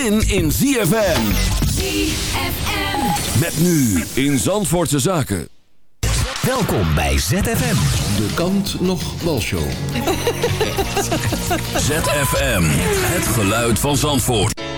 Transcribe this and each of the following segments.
zin in ZFM. ZFM. Met nu in Zandvoortse Zaken. Welkom bij ZFM. De kant nog walshow. ZFM, het geluid van Zandvoort.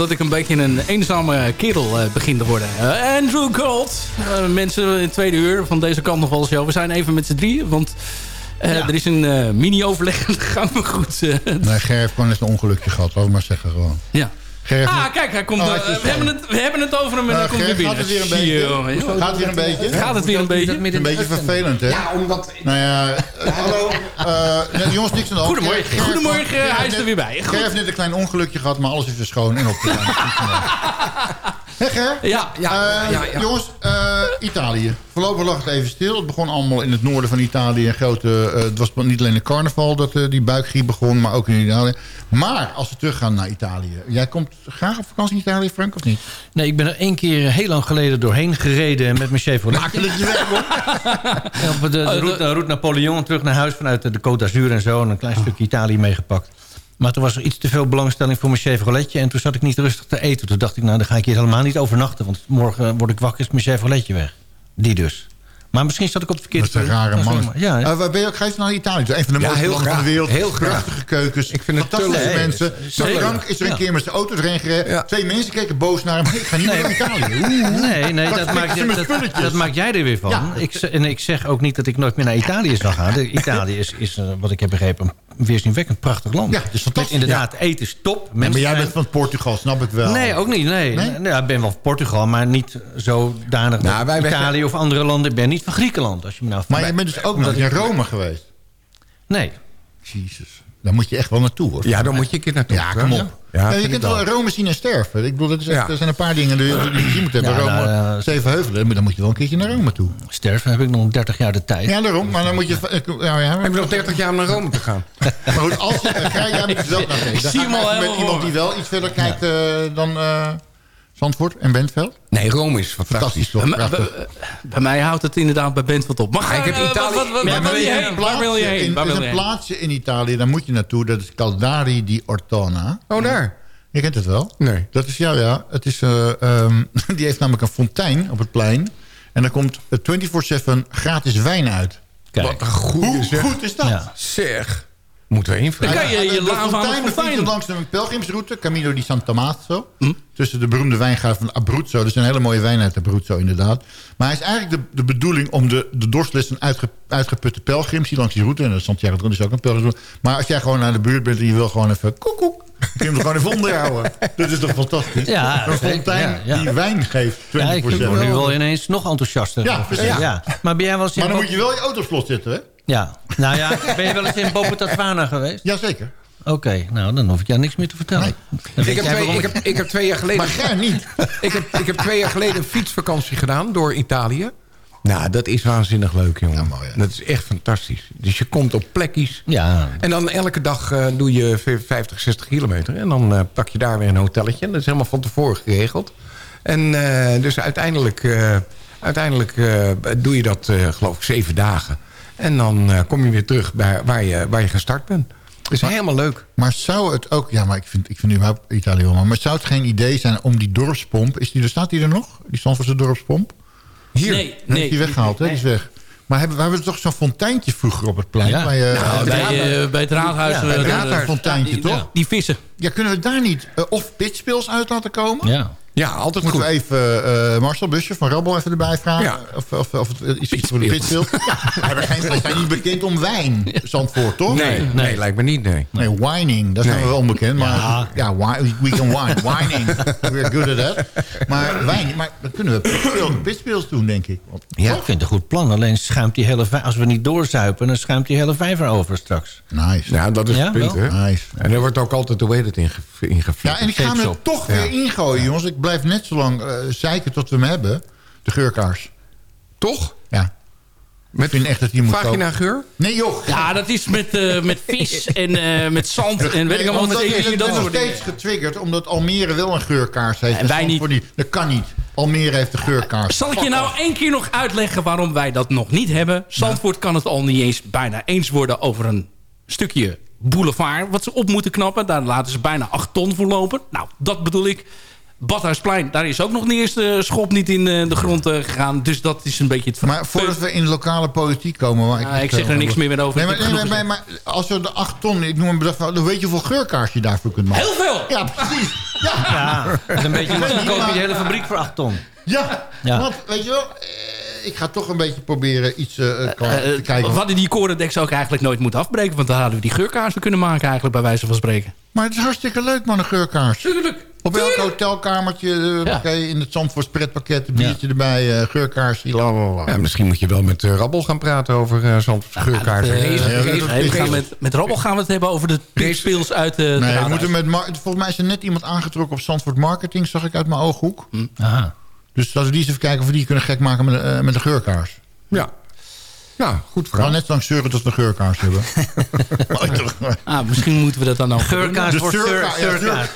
Dat ik een beetje een eenzame kerel eh, begin te worden. Eh, Andrew Gold. Eh, mensen in tweede uur van deze kant nog wel show. We zijn even met z'n drieën, want er is een mini-overleg aan de gang. Maar goed, eh, Nee, Ger heeft gewoon net een ongelukje gehad. Laat ik maar zeggen gewoon. ja. Ger heeft Ah, kijk, hij komt, Oh, hij we, hebben het, we hebben het over hem en dan komt hij binnen. gaat het weer een beetje? Gaat het weer een beetje? Gaat het weer een beetje? Het is een beetje vervelend, hè? Ja, omdat... Nou ja, eh, hallo. eh, nee, jongens, niks aan de hand. Goedemorgen. Ger- Ger- Goedemorgen, hij is er weer bij. Ger heeft net een klein ongelukje gehad, maar alles is weer schoon en op de Hé Ger? Ja, Ja, Eh, ja, ja. Jongens, eh, Italië. Voorlopig lag het even stil. Het begon allemaal in het noorden van Italië. Een grote, eh, het was niet alleen de carnaval dat eh, die buikgriep begon, maar ook in Italië. Maar als we teruggaan naar Italië. Jij komt graag op vakantie in Italië, Frank, of niet? Nee, ik ben er één keer heel lang geleden doorheen gereden met mijn Chevrolet. Makkelijk je weg, hoor. Op de, de, route, de route Napoleon terug naar huis vanuit de Côte d'Azur en zo. En een klein stukje Italië meegepakt. Maar toen was er iets te veel belangstelling voor mijn Chevroletje. En toen zat ik niet rustig te eten. Toen dacht ik, nou dan ga ik hier helemaal niet overnachten. Want morgen word ik wakker, is mijn Chevroletje weg. Die dus. Maar misschien zat ik op het verkeerde... Dat is een rare Ja, man. Ja, Eh, waar ben je ook? Ga je naar Italië? Een van de Ja, mooiste heel landen van de wereld. Heel graag. Prachtige keukens. Ik vind het fantastische leuk. mensen. Frank is er een Ja. keer met zijn auto erin gereden. Ja. Twee mensen keken boos naar hem. Ik ga niet naar Italië. Nee, nee dat, ze met dat, dat maakt jij er weer van. Ja. Ik, en ik zeg ook niet dat ik nooit meer naar Italië zal gaan. De, Italië is, is eh, wat ik heb begrepen, een weerzinwekkend prachtig land. Ja, fantastisch. Met inderdaad, eten is top. Nee, maar Mensen jij bent van Portugal, snap ik wel. Nee, ook niet. Nee. Nee? Nee, ik ben wel van Portugal, maar niet zodanig Nou, dat Italië of andere landen. Ik ben niet van Griekenland, als je me nou Maar je bent dus ook nog in Rome geweest. Nee. Jezus. Daar moet je echt wel naartoe, hoor. Ja, dan moet je een keer naartoe. Ja, kom op. Ja, Ja, je kunt wel. Rome zien en sterven. Ik bedoel, dat is echt, Ja. er zijn een paar dingen die je gezien moet hebben. Ja, Rome, nou, Zevenheuvelen, maar dan moet je wel een keertje naar Rome toe. Sterven heb ik nog 30 jaar de tijd. Ja, daarom. Maar dan moet je... ik- Ja, ja, Heb je nog 30 jaar om naar Rome te gaan? Maar goed, als je... Ga jij met jezelf naar met iemand die wel iets verder kijkt eh, dan eh, Zandvoort en Bentveld. Nee, Rome is Fantastisch, fantastisch. toch? Bij, Prachtig. bij- bij mij houdt het inderdaad bij Bentveld op. Maar ik heb eh, Italië- wat- wat- Ja, Waar maar wil je heen? Waar wil je heen? In, Waar er wil is je een plaatsje in Italië, daar moet je naartoe. Dat is Caldari di Ortona. Oh, daar? Je kent het wel? Nee. Dat is, ja, ja. Het is, eh, ehm, die heeft namelijk een fontein op het plein. En daar komt eh, 24-7 gratis wijn uit. Kijk. Wat een goede Hoe zeg. goed is dat? Ja. Zeg. Moeten we Dan invragen. kan je je laan van langs een pelgrimsroute, Camino di San Tommaso. Hm? Tussen de beroemde wijngaard van Abruzzo. Dat is een hele mooie wijn uit Abruzzo, inderdaad. Maar hij is eigenlijk de, de bedoeling om de, de dorstlessen uitge, uitgeputte pelgrims... die langs die route, en Santiago is ook een pelgrimsroute... maar als jij gewoon naar de buurt bent en je wil gewoon even koekoek... kun je hem gewoon even onderhouden. Dat is toch fantastisch? Ja, een fontein ja, ja. die wijn geeft, 24-7. Ja, ik word nu wel ineens nog enthousiaster. Ja, precies. Ja. Maar ben jij wel. Maar dan moet je wel je auto op slot zetten, hè? Ja. Nou ja, ben je wel eens in Bopo Tatwana geweest? Jazeker. Oké, nou dan hoef ik jou niks meer te vertellen. Weet Ik heb, twee, waarom ik, heb, ik heb twee jaar geleden... Maar jij niet. ik, heb, ik heb twee jaar geleden een fietsvakantie gedaan door Italië. Nou, dat is waanzinnig leuk, jongen. Ja, mooi, hè? Dat is echt fantastisch. Dus je komt op plekjes. Ja, En dan elke dag eh, doe je 50, 60 kilometer. En dan eh, pak je daar weer een hotelletje. Dat is helemaal van tevoren geregeld. En eh, dus uiteindelijk, eh, uiteindelijk eh, doe je dat, eh, geloof ik, zeven dagen. En dan eh, kom je weer terug bij waar je, waar je gestart bent. Dat is helemaal leuk. Maar zou het ook... Ja, maar ik vind, ik vind überhaupt Italië wel... Maar zou het geen idee zijn om die dorpspomp... Is die, er staat die er nog? Die Zandvoortse dorpspomp? Hier. Nee, Nee, nee. is die weggehaald, hè? Die is weg. Maar hebben, we hebben toch zo'n fonteintje vroeger op het plein? Ja. Bij, eh, Nou, bij- bij, eh, bij het raadhuis. Ja, bij het raadhuis. fonteintje, die- toch? Die vissen. ja, kunnen we daar niet of pitspils uit laten komen? ja. Ja, altijd Moeten goed. we even eh, Marcel Busje van Rabbel even erbij vragen? Ja. Of, of, of het iets iets voor de pitspils? Ja, we zijn- niet bekend om wijn, Zandvoort, toch? Nee, nee, lijkt me niet, nee. Nee, whining, daar zijn Nee. we wel onbekend. Maar ja, we can wine. Whining, we're good at that. Maar wijn, maar dan kunnen we pitspils doen, denk ik. Want- Ja, ik vind het een goed plan. Alleen schuimt die hele als we niet doorzuipen, dan schuimt die hele vijver over straks. Nice. Ja, dat is Ja, het punt, hè. Nice. En er wordt ook altijd, heet het, inge- ingeflikt. Ja, en ik ga hem er toch weer ingooien, jongens. Ik blijf net zo lang eh zeiken tot we hem hebben. De geurkaars. Toch? Ja. Met Ik vind echt dat die moet vagina geur? Nee, joh. Ja, dat is met, eh, met vis en eh, met zand en weet ik allemaal. Met ik dat ben nog steeds getriggerd, omdat Almere wel een geurkaars heeft. En wij niet. Dat kan niet. Almere heeft de geurkaars. Zal ik je nou één keer nog uitleggen waarom wij dat nog niet hebben? Zandvoort kan het al niet eens bijna eens worden over een stukje boulevard... wat ze op moeten knappen. Daar laten ze bijna acht ton voor lopen. Nou, dat bedoel ik. Badhuisplein, daar is ook nog de eerste schop niet in eh, de grond eh, gegaan. Dus dat is een beetje het Maar voordat we in lokale politiek komen... Waar Ja, ik zeg er niks meer over. Nee, maar, nee, als we de 8 ton, ik noem een bedrag dan weet je hoeveel geurkaars je daarvoor kunt maken. Heel veel! Ja, precies. Ja, Ja, dat is een beetje lastig. koop je de hele fabriek voor 8 ton. ja. Ja. want weet je wel... eh, ik ga toch een beetje proberen iets te kijken. we hadden die Corendeks ook eigenlijk nooit moeten afbreken. Want dan hadden we die geurkaarsen kunnen maken eigenlijk bij wijze van spreken. Maar het is hartstikke leuk, man, een geurkaars. Tuurlijk. Op elk hotelkamertje, Ja. oké, in het Zandvoorts pretpakket, een biertje erbij, eh geurkaars. Ja, misschien moet je wel met eh, Rabbel gaan praten over uh. Eh, gaan met, met Rabbel gaan we het hebben over de pigspeels uit de Nee, we moeten met volgens mij is er net iemand aangetrokken op Zandvoort Marketing, zag ik uit mijn ooghoek. Aha. Dus als we die eens even kijken of we die kunnen gek maken met, eh, met de geurkaars. Ja. Nou, goed verhaal. net zo lang zeuren tot we geurkaars hebben. Ah, misschien moeten we dat dan ook doen. Geurkaars ja, ja.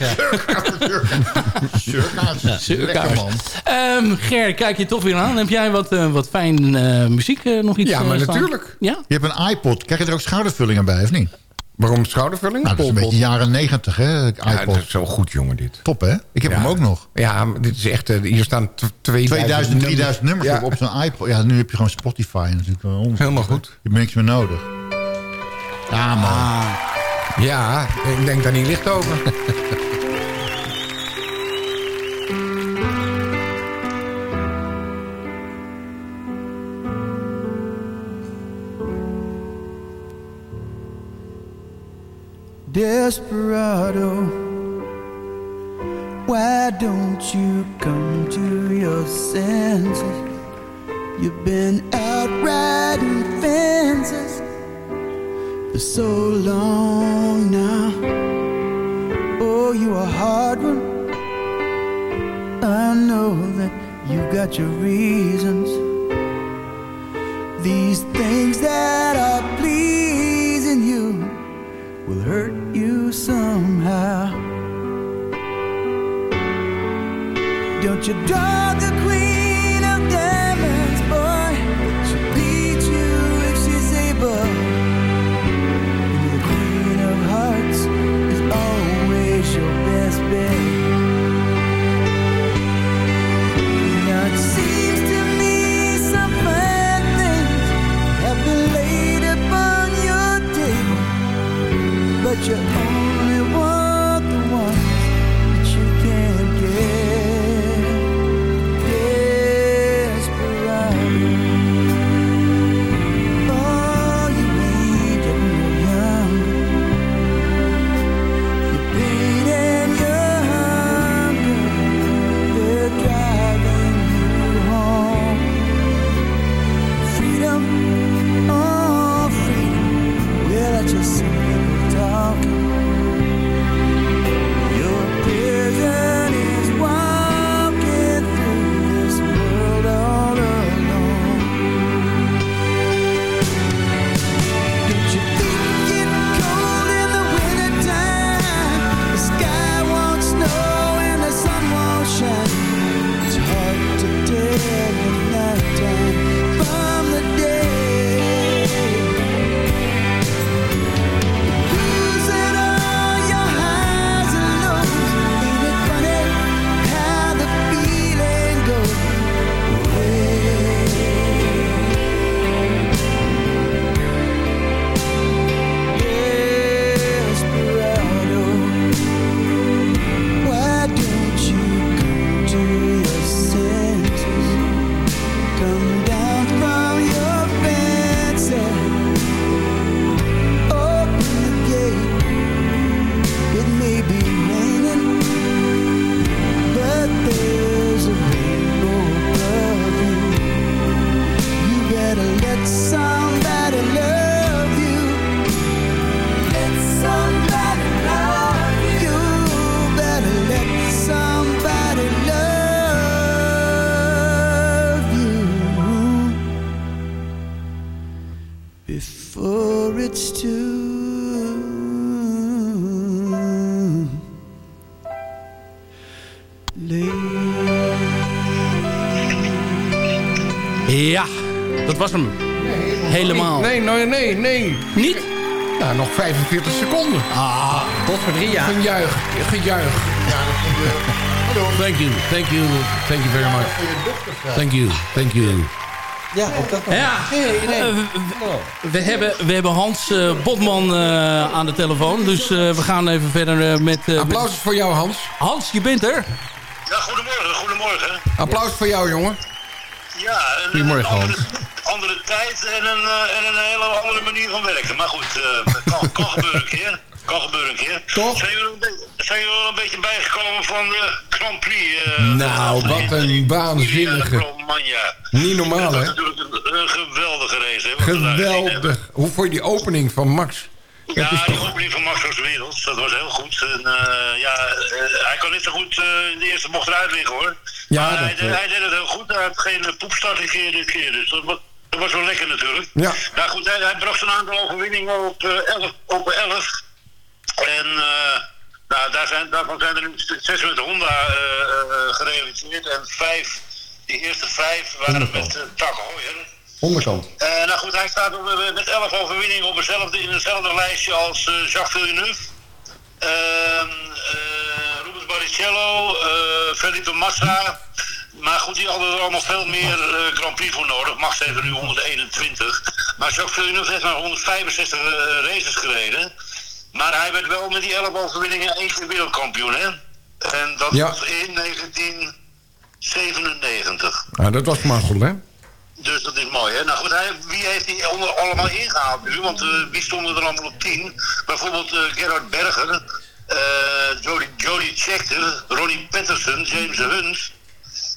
Surkaars. Surkaars. Lekker man. Ehm, Ger, kijk je toch weer aan. Heb jij wat, eh, wat fijn eh, muziek eh, nog iets Ja, maar natuurlijk. Ja? Je hebt een iPod. Krijg je er ook schoudervullingen bij, of niet? Waarom schoudervulling? Nou, dat is een beetje jaren negentig, hè? Ja, iPod. dat is zo goed, jongen, dit. Top, hè? Ik heb Ja. hem ook nog. Ja, dit is echt... eh, hier staan tw- 2000, 2000, 3000 nummers Ja. op, op zo'n iPod. Ja, nu heb je gewoon Spotify natuurlijk. wel onzin. Helemaal goed. Je hebt niks meer nodig. Ja, man. Ja, ik denk daar niet licht over. Desperado, why don't you come to your senses? You've been out riding fences for so long now. Oh, you a hard one. I know that you got your reasons. These things that are pleasing will hurt you somehow. Don't you dog the queen Niet? Ja, nog 45 seconden. Tot voor drie jaar. Gejuich, gejuich. Ja, dat je... Thank you, thank you, thank you very much. Thank you, thank you. Ja, ook dat nog. Ja, eh, we, we hebben, we hebben Hans eh, Botman eh, aan de telefoon. Dus eh, we gaan even verder met... eh, Applaus voor jou, Hans. Hans, je bent er. Ja, goedemorgen, goedemorgen. Applaus voor jou, jongen. Ja, een, Goedemorgen, een andere, tijd en een, eh, en een hele andere manier van werken. Maar goed, eh, dat kan, kan gebeuren een keer. Kan gebeuren een keer. Toch? Zijn jullie, zijn wel een beetje bijgekomen van de Grand Prix? eh, Nou, van- wat een waanzinnige. Niet normaal, hè? natuurlijk een, geweldige race. Hè. Geweldig. Hoe vond je die opening van Max? Ja, die opening van Max was werelds. Dat was heel goed. En, eh, ja, eh, hij kan niet zo goed eh, in de eerste bocht eruit liggen hoor. Ja, dat, hij, deed- eh, hij deed het heel goed. Hij had geen uh, poepstart een keer keer. Dus dat was, dat was wel lekker natuurlijk. Ja. Nou goed, hij, hij bracht zijn aantal overwinningen op, eh 11, op 11. En eh, nou, daar zijn, daarvan zijn er nu zes met Honda eh, eh, gerealiseerd. En vijf, die eerste vijf waren met uh, Tak. Onderkant. Eh, nou goed, hij staat op, eh, met 11 overwinningen op hetzelfde, in hetzelfde lijstje als eh, Jacques Villeneuve. Barrichello, eh Felipe Massa. Maar goed, die hadden er allemaal veel meer eh, Grand Prix voor nodig. Max heeft er nu 121. Maar Jacques Villeneuve heeft maar 165 eh, races gereden. Maar hij werd wel met die 11 overwinningen één keer wereldkampioen, hè? En dat Ja. was in 1997. Nou, dat was maar goed, hè? Dus dat is mooi, hè? Nou goed, hij, wie heeft die onder- allemaal ingehaald nu? Want wie stonden er allemaal op 10? Bijvoorbeeld Gerard Berger, Jody, Jody Scheckter, Ronnie Patterson, James Hunt.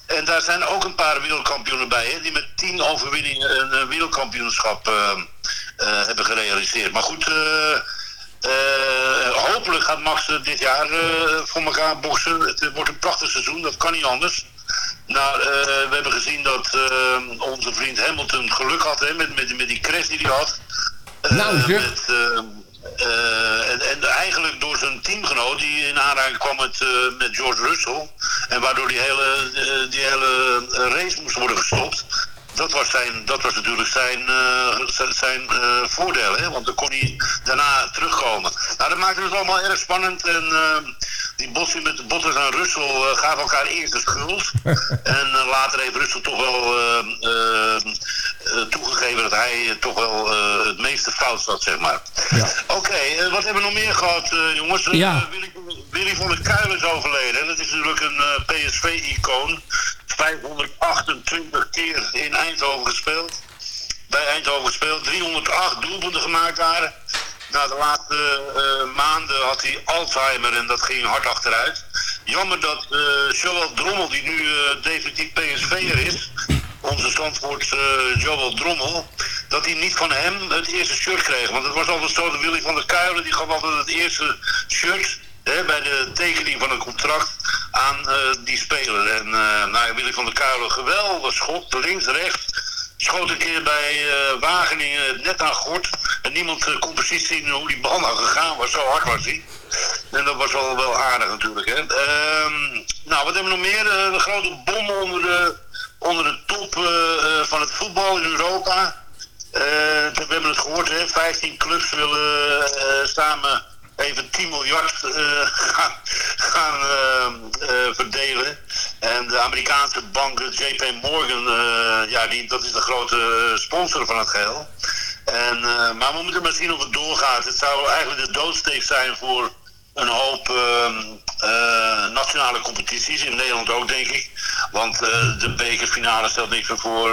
En daar zijn ook een paar wereldkampioenen bij, hè? Die met 10 overwinningen een eh, wereldkampioenschap eh, eh, hebben gerealiseerd. Maar goed, eh, eh, hopelijk gaat Max eh, dit jaar eh, voor elkaar boksen. Het wordt een prachtig seizoen, dat kan niet anders. Nou, eh, we hebben gezien dat eh, onze vriend Hamilton geluk had hè, met, met, met die crash die hij had. Eh, Nou, zeg. met, eh, en, en eigenlijk door zijn teamgenoot die in aanraking kwam met, eh, met George Russell. En waardoor die hele, eh, die hele race moest worden gestopt. Dat was, zijn, dat was natuurlijk zijn, zijn, zijn voordeel, hè? want dan kon hij daarna terugkomen. Nou, dat maakte het allemaal erg spannend. En die botsing met Bottas en Russell eh, gaven elkaar eerst de schuld. en eh, later heeft Russell toch wel eh, toegegeven dat hij toch wel het meeste fout zat, zeg maar. Oké, eh, wat hebben we nog meer gehad, eh, jongens? Ja. Willy, Willy van der Kuilen is overleden. Dat is natuurlijk een PSV-icoon. 528 keer in Eindhoven gespeeld. Bij Eindhoven gespeeld. 308 doelpunten gemaakt daar. Na de laatste eh, maanden had hij Alzheimer en dat ging hard achteruit. Jammer dat eh Joel Drommel, die nu eh, definitief PSV'er is, onze Zandvoort eh Joel Drommel, dat hij niet van hem het eerste shirt kreeg. Want het was altijd zo, dat Willy van der Kuilen, die gaf altijd het eerste shirt hè, bij de tekening van een contract aan die speler. En eh nou, Willy van der Kuilen, geweldig schot, links, rechts. Schoot een keer bij eh, Wageningen net aan gort. En niemand eh, kon precies zien hoe die bal nou gegaan was. Zo hard was hij. En dat was wel, wel aardig natuurlijk. Hè. Ehm, nou, wat hebben we nog meer? Eh, de grote bom onder de, onder de top van het voetbal in Europa. We hebben het gehoord, hè? 15 clubs willen samen even 10 miljard eh, gaan, gaan eh, eh, verdelen. En de Amerikaanse bank JP Morgan, ja, die, dat is de grote sponsor van het geheel. En, maar we moeten maar zien of het doorgaat. Het zou eigenlijk de doodsteek zijn voor een hoop eh, nationale competities. In Nederland ook, denk ik. Want de bekerfinale stelt niks meer voor.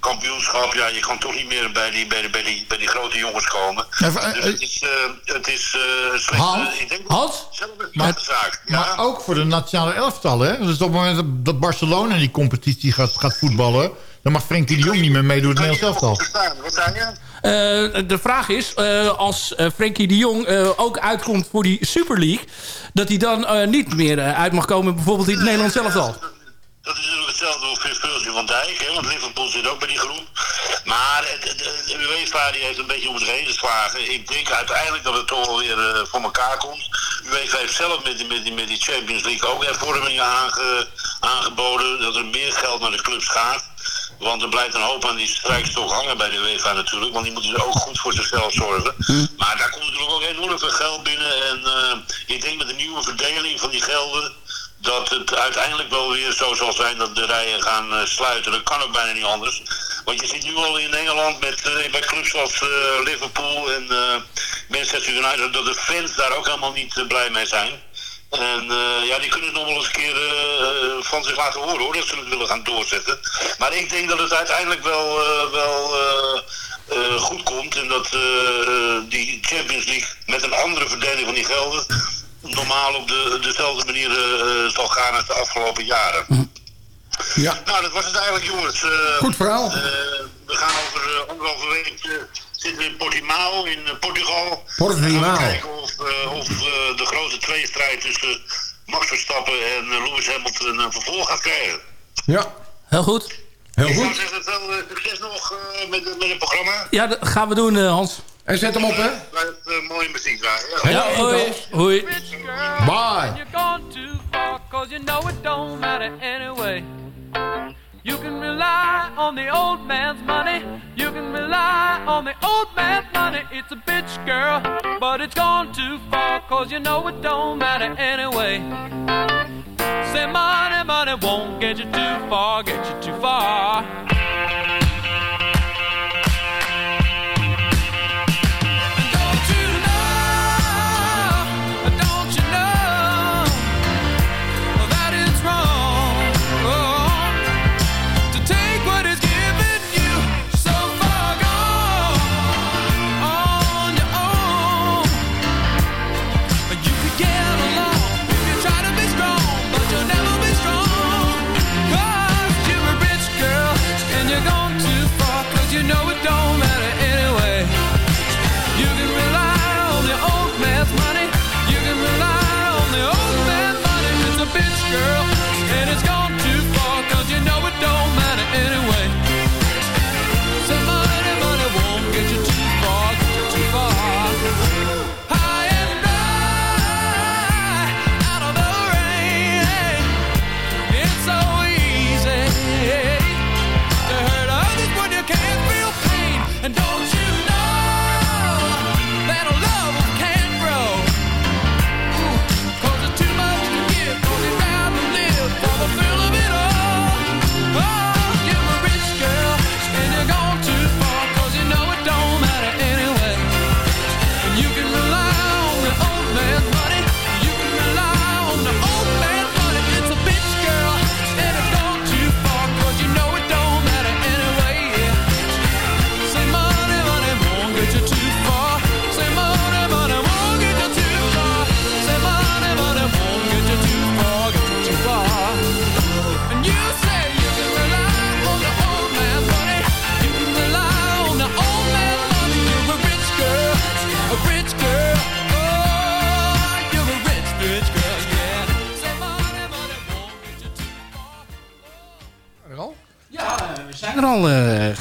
Eh, kampioenschap, ja, je kan toch niet meer bij die, bij die, bij die, bij die grote jongens komen. Even, eh, dus het is, eh, het is eh, een slechte... Hans? Ik denk Hans? slechte zaak. Ja. Maar ook voor de nationale elftal, hè? Dus op het moment dat- Barcelona in die competitie gaat, gaat voetballen... dan mag Frenkie de Jong niet meer meedoen met het Nederlands elftal. Wat zei je? Eh, de vraag is, eh, als eh, Frenkie de Jong eh, ook uitkomt voor die Super League... dat hij dan eh, niet meer eh, uit mag komen bijvoorbeeld in het Nederlands elftal. Dat is natuurlijk hetzelfde voor Virgil van Dijk, hè, want Liverpool zit ook bij die groep. Maar de, de UEFA die heeft een beetje om zich heen geslagen. Ik denk uiteindelijk dat het toch wel weer eh, voor elkaar komt. UEFA heeft zelf met die, met die, met die Champions League ook hervormingen aange, aangeboden. Dat er meer geld naar de clubs gaat. Want er blijft een hoop aan die strijkstok hangen bij de UEFA natuurlijk. Want die moeten dus ook goed voor zichzelf zorgen. Maar daar komt natuurlijk ook enorm veel geld binnen. En eh, ik denk met de nieuwe verdeling van die gelden dat het uiteindelijk wel weer zo zal zijn dat de rijen gaan eh, sluiten. Dat kan ook bijna niet anders. Want je ziet nu al in Engeland met, eh, bij clubs als eh, Liverpool en Manchester United dat de fans daar ook helemaal niet blij mee zijn. En ja, die kunnen het nog wel eens een keer van zich laten horen hoor, dat ze het willen gaan doorzetten. Maar ik denk dat het uiteindelijk wel, wel goed komt en dat die Champions League met een andere verdeling van die gelden normaal op de, dezelfde manier eh, zal gaan als de afgelopen jaren. Ja. Nou, dat was het eigenlijk, jongens. Eh, Goed verhaal. eh, we gaan over uh, anderhalve week eh, zitten we in Portimao in eh, Portugal. Portimao. Gaan we kijken of, eh, of eh, de grote tweestrijd tussen Max Verstappen en eh, Lewis Hamilton een vervolg gaat krijgen. Ja. Heel goed. Heel Ik zou goed. zeggen, veel eh, succes nog eh, met, met het programma. Ja, dat gaan we doen, eh, Hans. En zet hem op, hè? Uh, mooie muziek draaien. Ja, hoi. Hoi. Bye. You're gone too far, cause you know it don't matter anyway. You can rely on the old man's money. You can rely on the old man's money. It's a bitch, girl, but it's gone too far, cause you know it don't matter anyway. Say money, money won't get you too far, get you too far.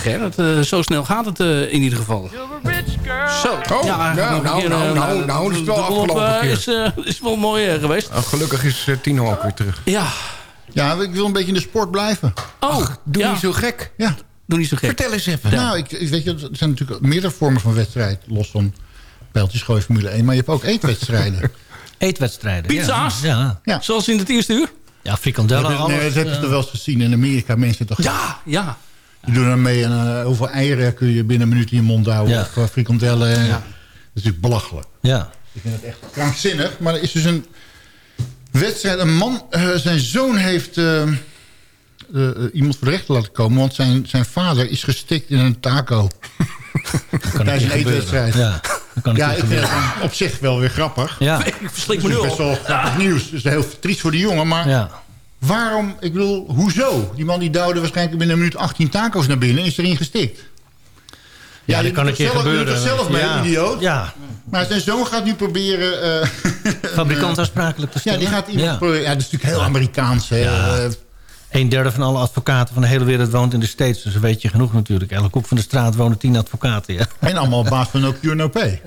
Gerrit. Eh, zo snel gaat het eh, in ieder geval. Zo. Oh, nou, een nou, keer, nou, eh, nou, nou, is het wel afgelopen keer. Is, eh, is wel mooi geweest. Oh, gelukkig is uh, Tino ook weer terug. Ja. Ja, ik wil een beetje in de sport blijven. Oh, doe ja. niet zo gek. Ja. Doe niet zo gek. Vertel eens even. Nou, ik, weet je, er zijn natuurlijk meerdere vormen van wedstrijd. Los van pijltjes gooien Formule 1. Maar je hebt ook eetwedstrijden. Eetwedstrijden. Pizza's. Ja. Ja. Zoals in het eerste uur. Ja, frikandellen, nee, alles. dat heb je eh, toch wel eens gezien in Amerika. Mensen toch Ja, ja. Die doen er mee. En, eh, hoeveel eieren kun je binnen een minuut in je mond houden? Ja. Of eh, frikandellen. Dat is natuurlijk belachelijk. Ja. Ik vind het echt krankzinnig. Maar er is dus een wedstrijd. Een man, eh, zijn zoon heeft iemand voor de rechter laten komen. Want zijn, zijn vader is gestikt in een taco. Tijdens een eetwedstrijd. Ja, dat kan Ja, ik vind het dan op zich wel weer grappig. Ja. Ik verslik Het me is nu best al. wel grappig nieuws. Het is heel triest voor die jongen. Maar Ja. Waarom, ik bedoel, hoezo? Die man die duwde waarschijnlijk binnen een minuut 18 taco's naar binnen en is erin gestikt. Ja, je dat kan een keer zelf- doet gebeuren. zelf mee, ja. idioot? Ja, Maar zijn zoon gaat nu proberen... eh, fabrikant aansprakelijk te ja, stellen. die gaat iemand Ja. proberen... Ja, dat is natuurlijk heel Amerikaans. Ja. Een derde van alle advocaten van de hele wereld woont in de States. Dus weet je genoeg natuurlijk. Elke hoek van de straat wonen tien advocaten. Ja. en allemaal op basis van no cure, no pay.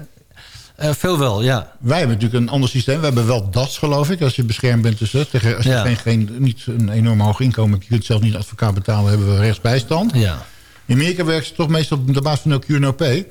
Eh, veel wel, ja. Wij hebben natuurlijk een ander systeem. We hebben wel DAS, geloof ik. Als je beschermd bent tussen... Tegen, als je Ja. geen, geen, niet een enorm hoog inkomen hebt... je kunt zelf niet advocaat betalen... hebben we rechtsbijstand. ja. In Amerika werken ze toch meestal op de basis van no cure, no pay.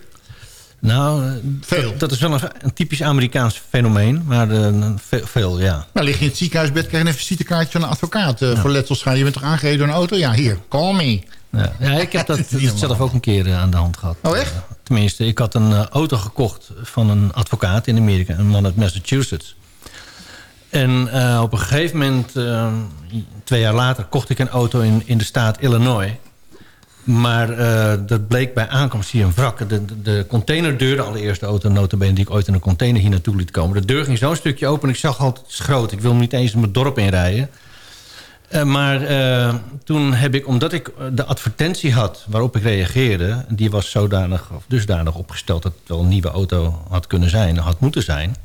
Nou, eh, Veel. Dat, dat is wel een, een typisch Amerikaans fenomeen. Maar eh, veel, veel, ja. Nou, lig je in het ziekenhuisbed, krijg je een visitekaartje van een advocaat. eh, Voor letselschade. Je bent toch aangereden door een auto? Ja, hier, call me. Ja, ja ik heb dat zelf ook een keer eh, aan de hand gehad. Oh, echt? Eh, tenminste, ik had een eh, auto gekocht van een advocaat in Amerika. Een man uit Massachusetts. En op een gegeven moment, twee jaar later, kocht ik een auto in, in de staat Illinois. Maar dat bleek bij aankomst hier een wrak. De, de, de containerdeur, de allereerste auto notabene die ik ooit in een container hier naartoe liet komen. De deur ging zo'n stukje open en ik zag altijd, het is groot. Ik wil niet eens in mijn dorp inrijden. Eh, maar eh, toen heb ik, omdat ik eh, de advertentie had waarop ik reageerde... die was zodanig of dusdanig opgesteld dat het wel een nieuwe auto had kunnen zijn... had moeten zijn.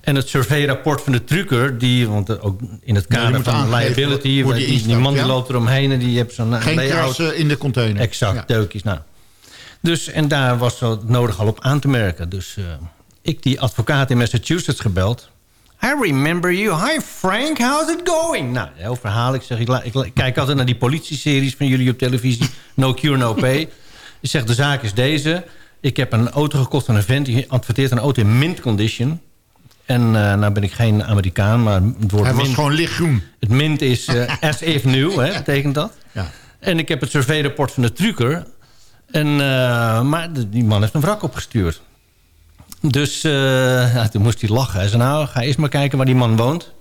En het surveyrapport van de trucker, die, want ook in het kader van liability... worden die, man die loopt eromheen en die heeft zo'n Geen krassen in de container. Exact, Ja. deukjes. Nou. Dus, en daar was het nodig al op aan te merken. Dus ik die advocaat in Massachusetts gebeld. I remember you. Hi Frank, how's it going? Nou, heel verhaal. Ik zeg, ik, kijk altijd naar die politieseries van jullie op televisie. No cure, no pay. Ik zeg, de zaak is deze. Ik heb een auto gekocht van een vent. Die adverteert een auto in mint condition. En eh nou ben ik geen Amerikaan, maar het woord Hij was mint... gewoon lichtgroen. Het mint is eh, as if new, hè, betekent dat. Ja. En ik heb het surveyrapport van de trucker. En, eh, maar die man heeft een wrak opgestuurd. Dus eh, ja, toen moest hij lachen. Hij zei, nou, ga eerst maar kijken waar die man woont.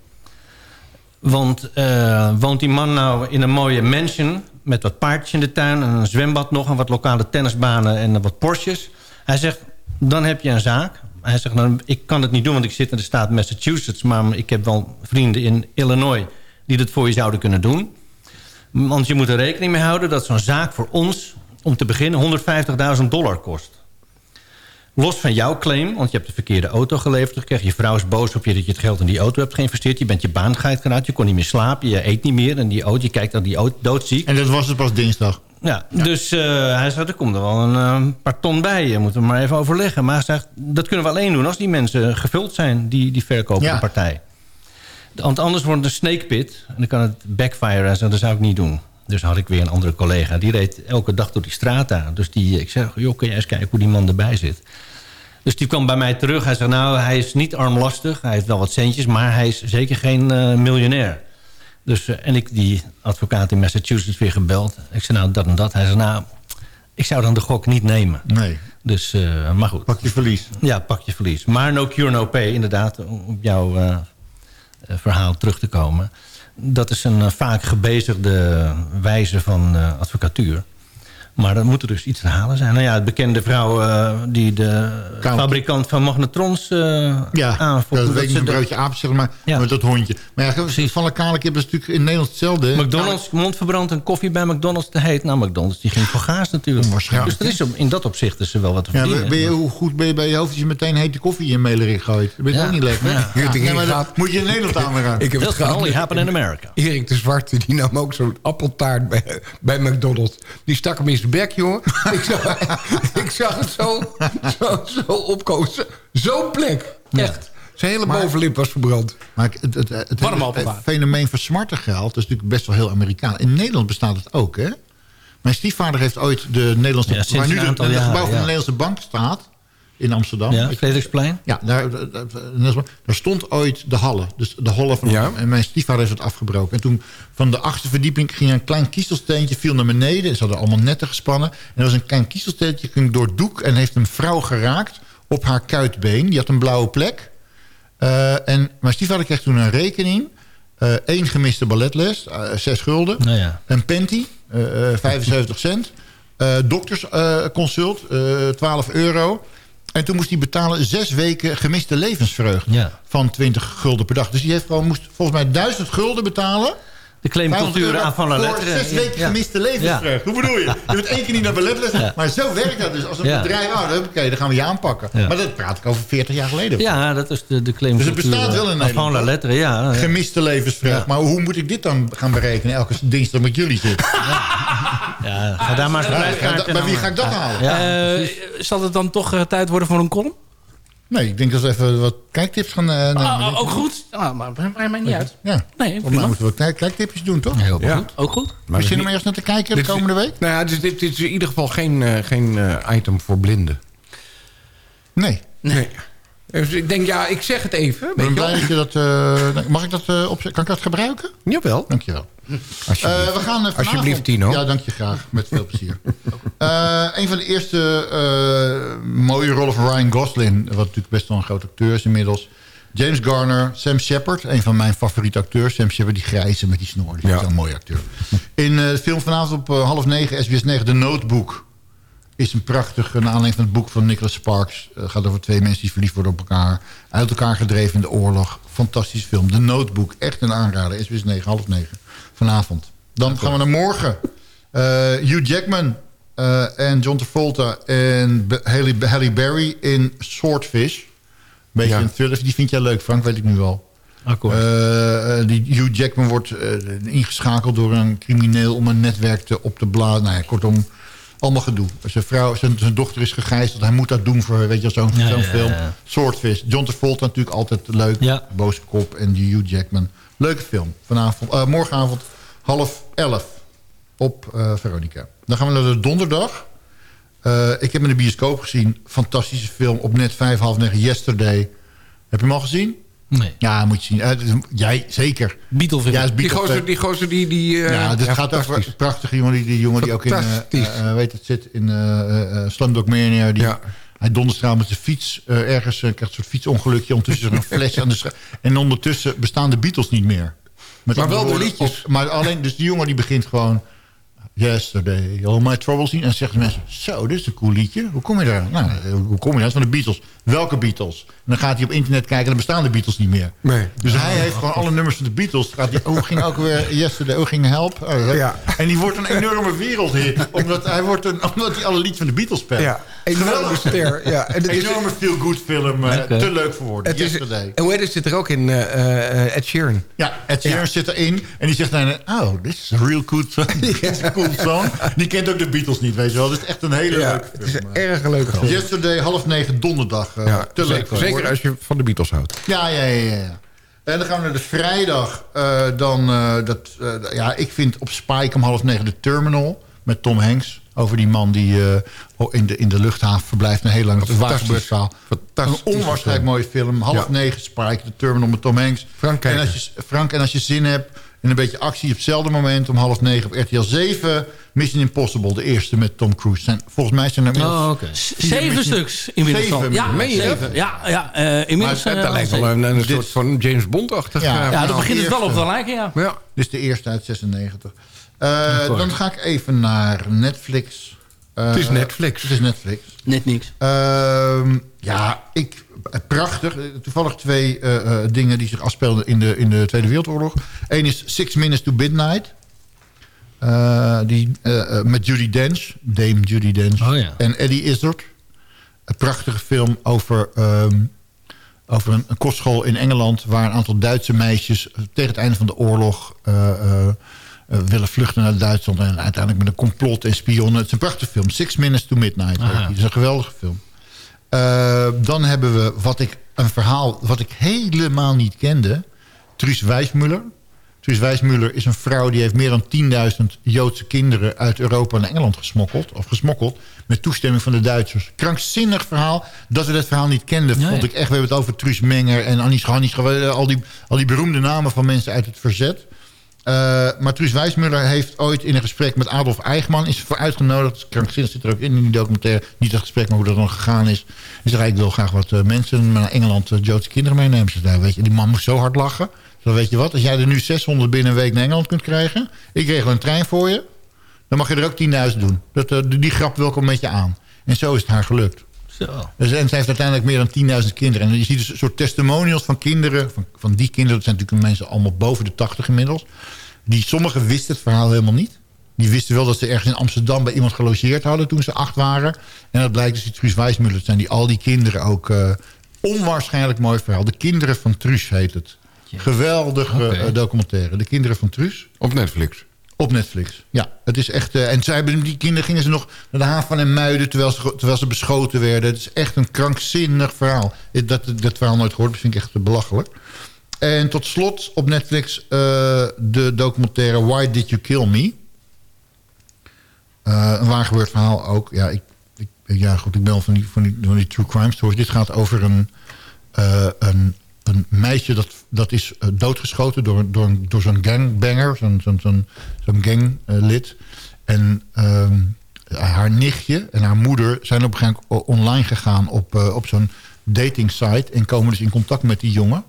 Want eh, woont die man nou in een mooie mansion... met wat paardjes in de tuin en een zwembad nog... en wat lokale tennisbanen en wat Porsches. Hij zegt, dan heb je een zaak. Hij zegt, nou, ik kan het niet doen, want ik zit in de staat Massachusetts... maar ik heb wel vrienden in Illinois die dat voor je zouden kunnen doen. Want je moet er rekening mee houden dat zo'n zaak voor ons... om te beginnen 150.000 dollar kost. Los van jouw claim, want je hebt de verkeerde auto geleverd gekregen. Je vrouw is boos op je dat je het geld in die auto hebt geïnvesteerd. Je bent je baan kwijtgeraakt, je kon niet meer slapen, je eet niet meer. En die auto, je kijkt naar die auto doodziek. En dat was het pas dinsdag. Ja, dus eh, hij zegt, er komt er wel een eh, paar ton bij. Je moet er maar even overleggen. Maar hij zegt, dat kunnen we alleen doen als die mensen gevuld zijn, die, die verkopende Ja. partij. Want anders wordt het een snake pit. En dan kan het backfire. En zo, dat zou ik niet doen. Dus had ik weer een andere collega. Die reed elke dag door die straat aan. Dus die, ik zeg, joh, kun jij eens kijken hoe die man erbij zit. Dus die kwam bij mij terug. Hij zegt, nou, hij is niet armlastig. Hij heeft wel wat centjes, maar hij is zeker geen eh, miljonair. Dus, eh, en ik die advocaat in Massachusetts weer gebeld. Ik zei, nou, dat en dat. Hij zei, nou, ik zou dan de gok niet nemen. Nee. Dus, eh, maar goed. Pak je verlies. Ja, pak je verlies. Maar no cure, no pay, inderdaad, om op jouw verhaal terug te komen. Dat is een eh, vaak gebezigde wijze van eh, advocatuur. Maar dan moet er dus iets te halen zijn. Nou ja, het bekende vrouw eh, die de fabrikant van magnetrons eh Ja, aanvoert. dat weet ik niet, een broodje aap, zeg maar, Ja. met dat hondje. Maar ja, van de kale kip is natuurlijk in Nederland hetzelfde. McDonald's, mondverbrand en koffie bij McDonald's te heet. Nou, McDonald's die ging voor gaas natuurlijk. Waarschijnlijk. Dus er is op- in dat opzicht is er wel wat te Ja, verdienen. ben je, hoe goed ben je bij je hoofd als je meteen hete koffie in je melerik gooit? Dat ben je Ja. ook niet lekker. Ja. Ja. Nee, maar gaat- dat moet je in Nederland aan gaan. Ik heb Dat het kan gehad only happen in America. Erik de Zwarte, die nam ook zo'n appeltaart bij, bij McDonald's. Die stak hem in zijn bek, jongen. ik, zag, ik zag het zo, zo, zo opkomen. Zo- Zo'n plek. Echt. Zijn hele Maar- bovenlip was verbrand. Maar het, het, het, het, fenomeen van smarte geld... is natuurlijk best wel heel Amerikaan. In Nederland bestaat het ook, hè? Mijn stiefvader heeft ooit de Nederlandse... Ja, waar nu het gebouw van ja. de Nederlandse Bank staat... in Amsterdam. Ja, Ik- Frederiksplein. Ja, daar, daar, daar- stond ooit de halle. Dus de holle van... Ja. En mijn stiefvader heeft het afgebroken. En toen van de achtste verdieping ging een klein kiezelsteentje... viel naar beneden. Ze hadden allemaal netten gespannen. En er was een klein kiezelsteentje, ging door het doek... en heeft een vrouw geraakt op haar kuitbeen. Die had een blauwe plek. Eh, en mijn stiefvader kreeg toen een rekening. eh één gemiste balletles, eh, zes gulden. Nou ja. Een panty, eh, eh, 75 cent. Doktersconsult, eh 12 euro. En toen moest hij betalen zes weken gemiste levensvreugde. Ja. Van 20 gulden per dag. Dus die heeft gewoon, moest volgens mij 1000 gulden betalen. De 500 claimcultuur aan van la voor lettre. zes weken Ja. gemiste levensvreugde. Hoe bedoel je? Je bent één keer niet naar balletles. Ja. Maar zo werkt dat dus. Als een bedrijf, oh, oké, dan gaan we je aanpakken. Maar dat praat ik over 40 jaar geleden. Ja, dat is de, de claim. Dus het bestaat wel in Nederland, Van la hoor. lettre, ja. Gemiste levensvreugde. Ja. Maar hoe moet ik dit dan gaan berekenen? Elke dinsdag met jullie zitten. ja ga daar maar eens Ja, en bij wie ga ik dat halen? Ja, Eh, zal het dan toch eh, tijd worden voor een column? Nee, ik denk dat we even wat kijktips gaan eh, nemen. Ah, ah, ook goed. Ah, maar maakt mij niet uit. Ja. Nee, prima. nou moeten we kijk- kijktipjes doen, toch? Heel Ja. goed. Ook goed. Maar is maar eerst naar te kijken de komende week? Nou ja, dit, dit, dit is in ieder geval geen, eh, geen eh, item voor blinden. Nee. Nee. Dus ik denk, ja, ik zeg het even. Ik ben blij dat je dat... eh, mag ik dat eh, op, kan ik dat gebruiken? Jawel. Dankjewel. Alsjeblieft. Eh, we gaan vanavond... Alsjeblieft, Tino. Ja, dank je graag. Met veel plezier. Een van de eerste mooie rollen van Ryan Gosling... wat natuurlijk best wel een groot acteur is inmiddels... James Garner, Sam Shepard, een van mijn favoriete acteurs. Sam Shepard, die grijze met die snor. Die is zo'n mooie acteur. In de film vanavond op half negen, SBS 9, The Notebook... is een prachtig, naar aanleiding van het boek van Nicholas Sparks. Het gaat over twee mensen die verliefd worden op elkaar. Uit elkaar gedreven in de oorlog. Fantastisch film. The Notebook, echt een aanrader. SBS 9, half negen, vanavond. Dan gaan we naar morgen. Eh, Hugh Jackman eh, en John Travolta en Halle, Halle Berry in Swordfish. Beetje Ja. een thriller. Die vind jij leuk, Frank, weet ik nu wel. Akkoord. Die Hugh Jackman wordt ingeschakeld door een crimineel om een netwerk te, op te blazen. Nou ja, kortom, allemaal gedoe. Zijn, vrouw, zijn, zijn dochter is gegijzeld. Hij moet dat doen voor weet je, zo'n Ja, zo'n ja, film. ja. Swordfish. John Travolta natuurlijk altijd leuk. Ja. Boze kop. En die Hugh Jackman. Leuke film. Vanavond, eh, morgenavond half elf op eh, Veronica. Dan gaan we naar de donderdag. Eh, ik heb hem in de bioscoop gezien. Fantastische film. Op net vijf, half negen. Yesterday. Heb je hem al gezien? Nee. Ja, moet je zien. Het is een- jij, zeker. Beatle. Ja, Die Beatles- gozer die, gozer die... die eh, ja, dit gaat over een prachtige jongen. Die, die jongen die ook in, eh, weet het, zit in eh eh, Slumdog Millionaire. Die, Ja. Hij dondert met zijn fiets eh, ergens. krijgt een soort fietsongelukje. Ondertussen is er een fles aan de En ondertussen bestaan de Beatles niet meer. Met Maar wel de liedjes. op- maar alleen, dus die jongen die begint gewoon... Yesterday, all my troubles zien. En dan zeggen de mensen, zo, dit is een cool liedje. Hoe kom je daar? Nou, eh, hoe kom je daar? Van de Beatles. Welke Beatles? En dan gaat hij op internet kijken en dan bestaan de Beatles niet meer. Nee. Dus hij heeft gewoon alle nummers van de Beatles. Gaat hij, hoe ging ook weer Yesterday? Hoe ging Help? Oh, Ja. En die wordt een enorme wereldhit. Omdat hij, wordt een, omdat hij alle liedjes van de Beatles speelt. Ja, enorme ster. Ja. En Een het is, enorme feel-good film. eh. Te leuk voor woorden. het is, Yesterday. en hoe heet het, zit er ook in eh, eh, Ed Sheeran. Ja, Ed Sheeran zit erin. En die zegt dan... Oh, this is a real good is a cool song. Die kent ook de Beatles niet, weet je wel. Het is echt een hele Ja, leuke het is film. een erg leuke film. Yesterday, half negen, donderdag. eh, Ja, te leuk zeker, als je van de Beatles houdt. Ja, ja, ja, ja. En dan gaan we naar de vrijdag. Eh, dan, eh, dat, eh, ja, ik vind op Spike om half negen de Terminal met Tom Hanks. Over die man die eh, in, de, in de luchthaven verblijft. Een heel lang Fantastisch. verhaal. Een Fantastisch. onwaarschijnlijk mooie film. Half Ja. negen Spike, de Terminal met Tom Hanks. Frank en als, je, Frank, en als je zin hebt en een beetje actie... op hetzelfde moment om half negen op RTL 7... Mission Impossible, de eerste met Tom Cruise. Zijn, volgens mij zijn er inmiddels Oh, oké. vier Zeven Mission- stuks inmiddels. Zeven Ja, inmiddels. Meen je dat? zeven. Ja, ja eh, inmiddels Maar dat er al lijkt wel een, een Dit- soort van James Bond-achtig. Ja. eh, Ja, Ja, dan begint het wel op te lijken, ja. Ja. Dus de eerste uit 96. Eh, dan ga ik even naar Netflix. Eh, Het is Netflix. Het is Netflix. Net niks. Ehm, ja, ik, eh, prachtig. Eh, Toevallig twee eh, dingen die zich afspeelden in de, in de Tweede Wereldoorlog. Eén is Six Minutes to Midnight. Die, met Judy Dench, Dame Judy Dench. Oh ja. En Eddie Izzard. Een prachtige film over, ehm, over een, een kostschool in Engeland... waar een aantal Duitse meisjes tegen het einde van de oorlog... willen vluchten naar Duitsland. En uiteindelijk met een complot en spionnen. Het is een prachtige film. Six Minutes to Midnight. Het is een geweldige film. Eh, dan hebben we wat ik, een verhaal wat ik helemaal niet kende. Truus Wijsmuller. Truus Wijsmuller is een vrouw die heeft meer dan 10.000 Joodse kinderen uit Europa naar Engeland gesmokkeld. Of gesmokkeld met toestemming van de Duitsers. Krankzinnig verhaal. Dat we dat verhaal niet kenden, vond ik echt. We hebben het over Truus Menger en Annie Schannies. Al die, al die beroemde namen van mensen uit het verzet. Eh, maar Truus Wijsmuller heeft ooit in een gesprek met Adolf Eichmann... is voor uitgenodigd, krankzinnig zit er ook in in die documentaire... niet het gesprek, maar hoe dat dan gegaan is. Is er ik wil graag wat eh, mensen naar Engeland uh, Joodse kinderen meenemen. Ze zei, nou, weet je, die man moest zo hard lachen. Dan weet je wat, als jij er nu 600 binnen een week naar Engeland kunt krijgen... ik regel een trein voor je, dan mag je er ook 10.000 doen. Dat, die grap wil ik een beetje aan. En zo is het haar gelukt. Zo. Dus, en ze heeft uiteindelijk meer dan 10.000 kinderen. En je ziet dus een soort testimonials van kinderen... Van, van die kinderen, dat zijn natuurlijk mensen allemaal boven de 80 inmiddels... die sommigen wisten het verhaal helemaal niet. Die wisten wel dat ze ergens in Amsterdam bij iemand gelogeerd hadden... toen ze acht waren. En dat blijkt dus die Truus Wijsmuller te zijn... die al die kinderen ook... eh, onwaarschijnlijk mooi verhaal. De kinderen van Truus heet het. Geweldige eh, documentaire. De kinderen van Truus. Op Netflix. Op Netflix, ja. Het is echt, eh, en zij die kinderen gingen ze nog naar de haven en Muiden... Terwijl ze, terwijl ze beschoten werden. Het is echt een krankzinnig verhaal. Ik- Dat, dat verhaal nooit gehoord, dat vind ik echt belachelijk. En tot slot op Netflix eh, de documentaire Why Did You Kill Me? Eh, een waar gebeurd verhaal ook. Ja, ik, ik ja goed, ik ben van die, van die, van die true crime stories. Dit gaat over een, een, meisje dat, dat is eh, doodgeschoten door, door, door zo'n gangbanger, zo'n zo'n zo'n zo'n ganglid. en ehm, haar nichtje en haar moeder zijn op een gegeven moment online gegaan op, eh, op zo'n dating site en komen dus in contact met die jongen.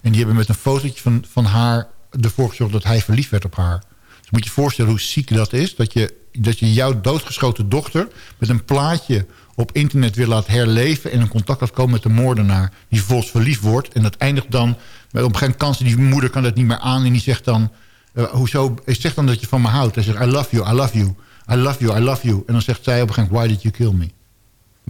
En die hebben met een fotootje van, van haar ervoor gezorgd dat hij verliefd werd op haar. Dus moet je je voorstellen hoe ziek dat is. Dat je, dat je jouw doodgeschoten dochter met een plaatje op internet weer laat herleven... en in contact laat komen met de moordenaar die vervolgens verliefd wordt. En dat eindigt dan met op een gegeven moment kansen. Die moeder kan dat niet meer aan en die zegt dan... eh, hoezo, zeg dan dat je van me houdt. Hij zegt, I love you, I love you, I love you, I love you. En dan zegt zij op een gegeven moment, why did you kill me?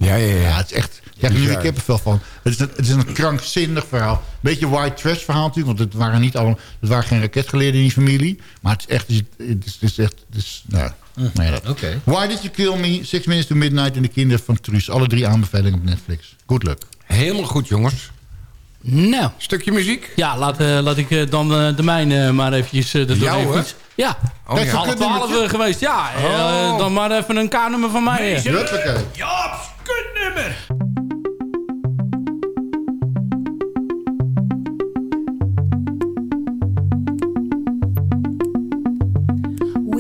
Ja, ja, ja. het is echt... Je krijgt er nu Bizar. een kippenvel van. Het is, een, het is een krankzinnig verhaal. Beetje white trash verhaal natuurlijk. Want het waren, niet allemaal, het waren geen raketgeleerden in die familie. Maar het is echt... Het is, het is echt... Het is, nou, ja, dat. Oké. Why Did You Kill Me? Six Minutes to Midnight en de kinderen van Truus. Alle drie aanbevelingen op Netflix. Good luck. Helemaal goed, jongens. Nou. Stukje muziek? Ja, laat, eh, laat ik eh, dan eh, de mijne maar eventjes fietsen. Ja, Oh, dat is ja. half twaalf geweest. Ja, Oh. dan maar even een K-nummer van mij. Huppakee. Jaap's kutnummer.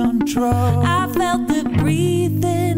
Control. I felt the breathing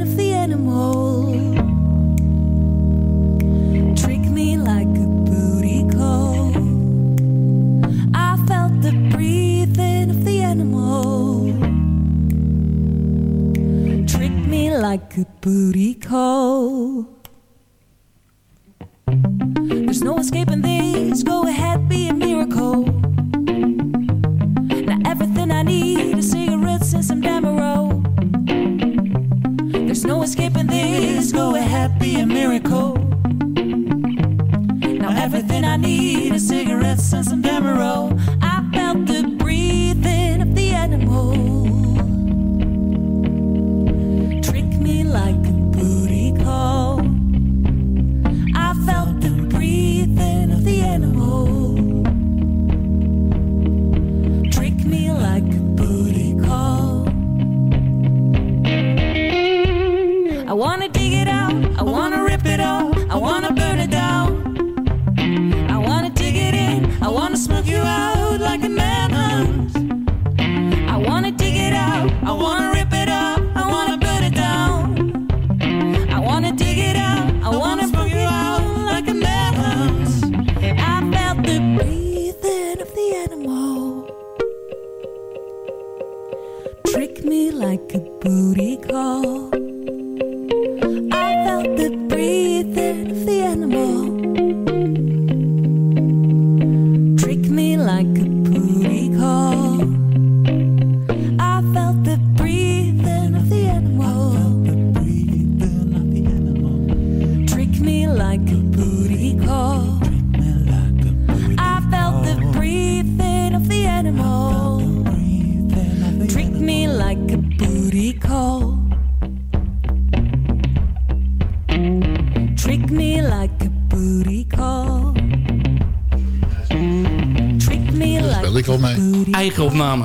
Eigen opname.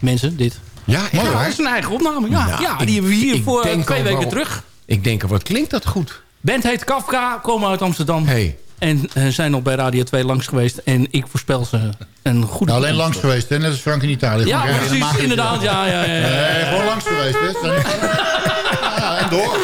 Mensen, dit. Ja, Ja, dat is een eigen opname. Ja, Nou, ja ik- die hebben we hier voor denk twee al weken terug. Ik denk, wat klinkt dat goed? Band heet Kafka, komen uit Amsterdam. Hey. En eh, zijn nog bij Radio 2 langs geweest. En ik voorspel ze een goede Nou, alleen langs geweest, hè? net als Frank in Italië. Ja, precies, inderdaad. Ja, ja, ja, ja. Nee, gewoon langs geweest, hè? En door.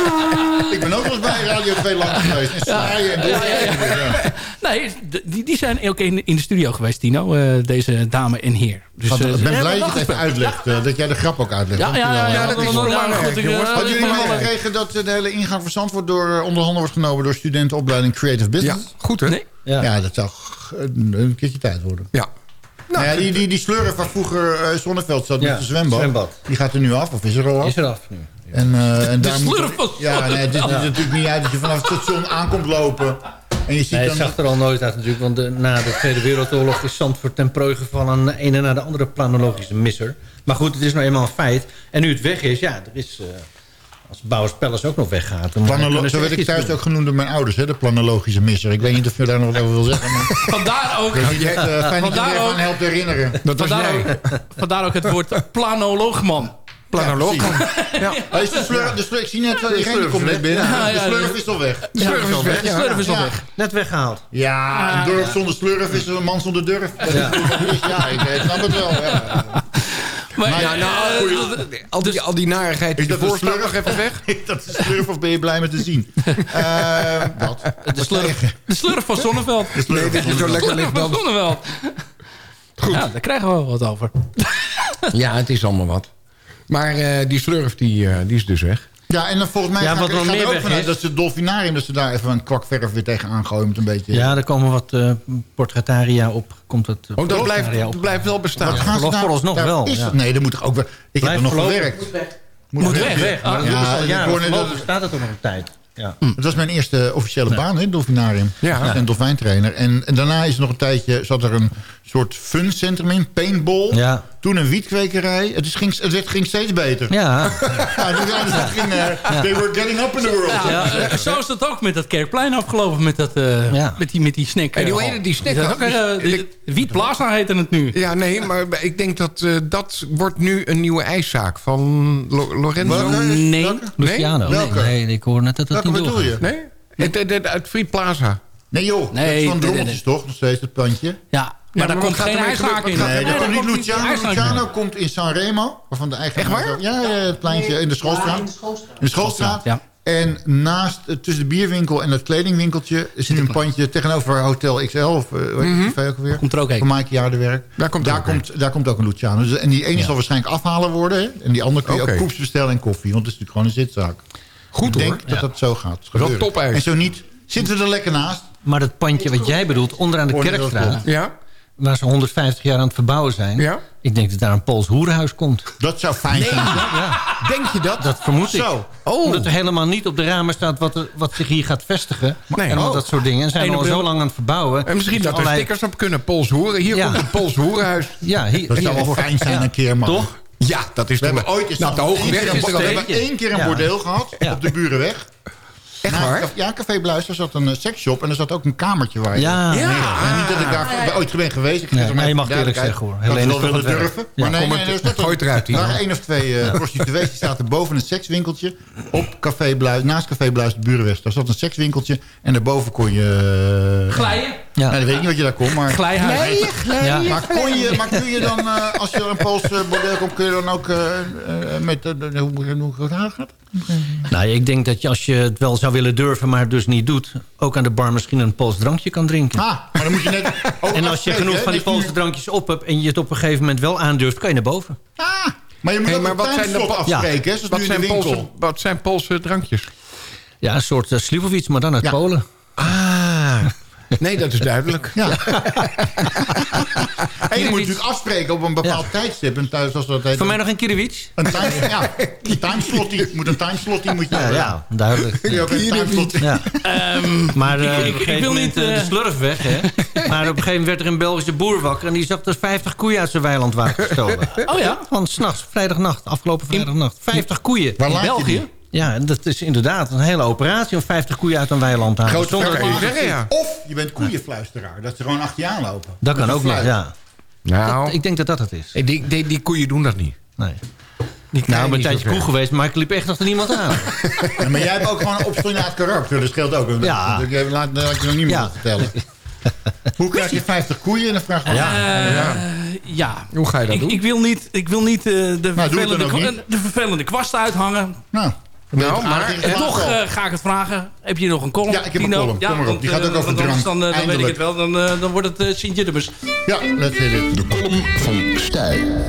Ik ben ook wel eens bij Radio 2 langs geweest. En en door. Ja, ja, ja. Nee, die, die zijn ook in, in de studio geweest, Tino. eh, deze dame en heer. Dus, Want, eh, ik ben blij dat je het even uitlegt. eh, dat jij de grap ook uitlegt. Ja, ja, ja, dat is. Hadden jullie meegekregen dat de hele ingang van Zandvoort door onderhanden wordt genomen door studentenopleiding Creative Business? Ja, goed hè? Nee. Ja, dat zou een, een keertje tijd worden. Ja. Nou, ja, die, die, die sleuren waar vroeger eh, Zonneveld zat Ja, met zijn zwembad, zwembad. die gaat er nu af, of is er al af? Is er af nu. En, eh, en De daar moet- slurf was Ja, nee, het is Ja. natuurlijk niet uit dat je vanaf het station aankomt lopen. En je ziet Nee, het dan... zag er al nooit uit natuurlijk. Want de- na de Tweede Wereldoorlog is Zandvoort ten prooi gevallen... aan de ene na de andere planologische misser. Maar goed, het is nou eenmaal een feit. En nu het weg is, ja, er is... eh, als Bouwers Palace ook nog weggaat... dan Planolo- zo werd ik thuis doen. ook genoemd door mijn ouders, hè, de planologische misser. Ik weet niet of je daar nog wat over wil zeggen. Maar... Vandaar ook... Weet niet, eh, fijn dat je vandaar ook, aan helpt herinneren. vandaar, ook, vandaar ook het woord planoloogman. Planoloog. Ja, is de slurf, de slurf, ik zie net wel, iedereen die komt net binnen. Ja, ja, de slurf is al weg. De slurf is al weg, ja. de slurf is al Ja. weg. Net weggehaald. Ja, een dorp zonder slurf is een man zonder durf. Ja, ja ik eh, snap het wel. Ja. Maar, Maar Ja, nou, dat- al, die, al die narigheid die Is dat de staat slurf? nog even weg. Is dat de slurf of ben je blij met te zien? Eh dat. de, slurf, de slurf van Zonneveld. Nee, dat je zo lekker ligt van dan. Zonneveld. Goed. Ja, daar krijgen we wel wat over. Ja, het is allemaal wat. Maar eh, die slurf, die, eh, die is dus weg. Ja, en dan volgens mij Ja, wat ik, ik nog ga meer er ook weg vanuit dat ze het dolfinarium... dat ze daar even een kwakverf weer tegenaan gooien met een beetje... Ja, er komen wat eh porträtaria op. Komt het, Oh, dat blijft, blijft wel bestaan. Gaan ze Voorlopig- daar- vooralsnog daar wel, Is, ja. Nee, dat moet ook wel... Ik heb er nog voorlopig- gewerkt. Moet Moet weg. weg. Maar Ah, dat ja, dat- Voorlopig staat het er nog een tijd. Ja. Het was mijn eerste officiële baan, hè, dolfinarium. Ja. En dolfijntrainer. En, en daarna is er nog een tijdje... zat er een soort funcentrum in, paintball. Ja. Toen een wietkwekerij. Het, is, ging, het werd- ging steeds beter. Ja. Ja, dus het ging, eh, They were getting up in the world. Ja, zo is het ook met dat Kerkplein afgelopen. Met, dat, eh, Ja. met, die, met die snack. En hoe eh, heette die snack Dat ook, eh, Die- de- Wiet Plaza heette het nu. Ja, nee, maar ik denk dat eh, dat wordt nu een nieuwe ijszaak van Lo- Lorenzo. Nee. Luciano. Nee? Nee, Welke? nee, ik hoor net dat dat Welke niet bedoel je? Nee? Het, het, het- uit Free Plaza. Nee joh, Nee, dat is van nee, nee, drommeltjes toch? Nog steeds, het pandje. Ja, maar maar daar komt geen gebeuren? in. Nee, daar komt niet Luciano. Luciano komt in Sanremo. Waarvan de eigenaar... Echt waar? Ja, ja, het pleintje in de schoolstraat. In de schoolstraat. Ja. En naast, eh, tussen de bierwinkel en het kledingwinkeltje... nu een pandje tegenover Hotel XL. Of uh, ook weer? Komt er ook een. Van Maaike Jaardewerk. Daar komt daar, ook een. komt, daar komt ook een Luciano. Dus, en die ene zal waarschijnlijk afhalen worden. hè. En die andere kun je Oké. ook koeps bestellen en koffie. Want het is natuurlijk gewoon een zitzaak. Goed Ik denk hoor. dat dat zo gaat gebeuren. topijs. En zo niet, zitten we er lekker naast. Maar dat pandje wat jij bedoelt, onderaan de dat Kerkstraat... Ja? waar ze 150 jaar aan het verbouwen zijn... Ja? ik denk dat daar een Pools hoerenhuis komt. Dat zou fijn zijn. Ja, Denk je dat? dat vermoed ik. Zo. Oh. Omdat er helemaal niet op de ramen staat wat, er- wat zich hier gaat vestigen. Nee. en al Oh. dat soort dingen. En zijn Eén al zo lang aan het verbouwen. En misschien Dus dat er allerlei- stickers op kunnen. Pols hoeren. Hier Ja. komt een Pols hoerenhuis. Ja, hier, Dat hier zou wel fijn zijn ja. een keer, man. Toch? Ja, dat is We toch... hebben ooit eens nou, de hoge weg een, we hebben één keer een Ja. bordeel gehad Ja. op de Burenweg. Echt waar? Ja, Café Bluis. Er zat een eh, seksshop en er zat ook een kamertje waar je... Ja. Nee, Ja. en niet dat ik daar ooit ben geweest. Ik Nee, maar je mag eerlijk zeggen, hoor. Dat Helene wel is willen durven. Ja, Maar nee, nee, er is net gooi eruit hier. Er waren één of twee eh, prostituees. Die zaten boven een sekswinkeltje. Op Café Bluis, naast Café Bluis de Burenweg. Daar zat een sekswinkeltje. En daarboven kon je... eh, Glijden? Ja. Nee, dat weet ik niet wat je daar kon. Maar... Glijhuis. Ja. Maar, kon je, maar kun je dan, eh, als je er een Pools eh, bordeel komt, kun je dan ook eh, eh, met... eh, de- hoe, hoe, hoe gaat het? Nou, ik denk dat je als je het wel zou willen durven, maar het dus niet doet... ook aan de bar misschien een Pools drankje kan drinken. Ah, maar dan moet je net... en als je genoeg hè? van die Poolse drankjes op hebt... en je het op een gegeven moment wel aandurft, kan je naar boven. Ah, maar je moet Hey, maar wat zijn, de, afspreken, hè? Zoals wat, zijn. Poolse, wat zijn Poolse drankjes? Ja, een soort uh, Slivovits, maar dan uit Ja. Polen. Ah, nee, dat is duidelijk. Ja. en je moet natuurlijk afspreken op een bepaald tijdstip. En thuis, als dat heet, Voor mij nog een Kirewits? Een time, ja, een timeslottie. Moet een timeslottie moet je Ja, hebben. ja, duidelijk. Ja. maar eh, ik- gegeven wil niet, eh, eh, de slurf weg, hè. Maar op een gegeven moment werd er een Belgische boer wakker... en die zag dat 50 koeien uit zijn weiland waren gestolen. Oh ja? Van s'nachts, vrijdagnacht, afgelopen vrijdagnacht. 50 koeien. Waar In België? Ja, dat is inderdaad een hele operatie... om 50 koeien uit een weiland te halen. Grote zeggen, ja. Of je bent koeienfluisteraar. Dat ze gewoon achter je aanlopen. Dat kan ook een nog, ja. Nou, Dat- ik denk dat dat het is. die, die, die, koeien doen dat niet. Nee. Die Nou, ik ben een tijdje koe geweest, maar ik liep echt achter niemand aan. Ja, maar jij hebt ook gewoon een obstinaat karakter. Dat scheelt ook. Ja. Dat, dat, laat, dat laat je nog niemand Ja. vertellen. Hoe krijg je 50 koeien? En dan vraag je Eh, ja. Hoe ga je dat ik, doen? Ik wil niet, ik wil niet, eh, de, Nou, het vervelende, de vervelende kwast uithangen. Nou, Nou, maar- aardig En in toch eh, ga ik het vragen. Heb je nog een column? Ja, ik heb een column. Kom maar op. want, Die gaat eh, ook over want anders drank. Dan, eh, dan weet ik het wel. Dan, eh, dan wordt het uh, Sint Juddebus. Ja, let's hit it. De column van Stijl.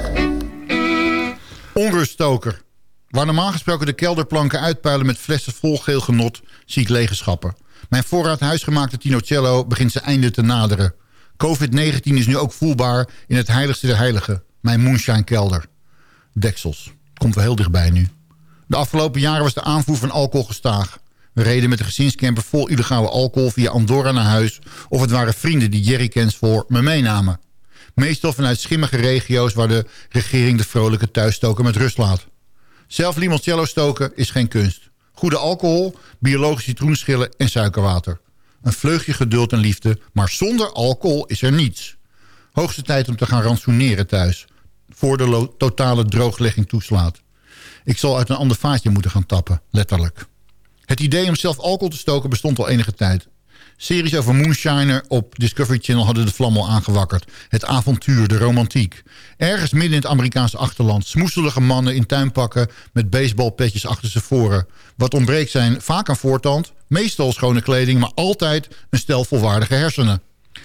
Onruststoker. Waar normaal gesproken de kelderplanken uitpuilen met flessen vol geel genot, zie ik lege schappen. Mijn voorraad huisgemaakte Tinocello begint zijn einde te naderen. COVID-19 is nu ook voelbaar in het heiligste der heiligen. Mijn moonshine kelder. Deksels. Komt wel heel dichtbij nu. De afgelopen jaren was de aanvoer van alcohol gestaag. We reden met de gezinscamper vol illegale alcohol via Andorra naar huis... of het waren vrienden die jerrycans voor me meenamen. Meestal vanuit schimmige regio's waar de regering de vrolijke thuisstoker met rust laat. Zelf limoncello stoken is geen kunst. Goede alcohol, biologische citroenschillen en suikerwater. Een vleugje geduld en liefde, maar zonder alcohol is er niets. Hoogste tijd om te gaan ransoneren thuis. Voor de totale drooglegging toeslaat. Ik zal uit een ander vaatje moeten gaan tappen, letterlijk. Het idee om zelf alcohol te stoken bestond al enige tijd. Series over Moonshiner op Discovery Channel hadden de vlam al aangewakkerd. Het avontuur, de romantiek. Ergens midden in het Amerikaanse achterland... smoeselige mannen in tuinpakken met baseballpetjes achter ze voren. Wat ontbreekt zijn vaak een voortand, meestal schone kleding... maar altijd een stel volwaardige hersenen.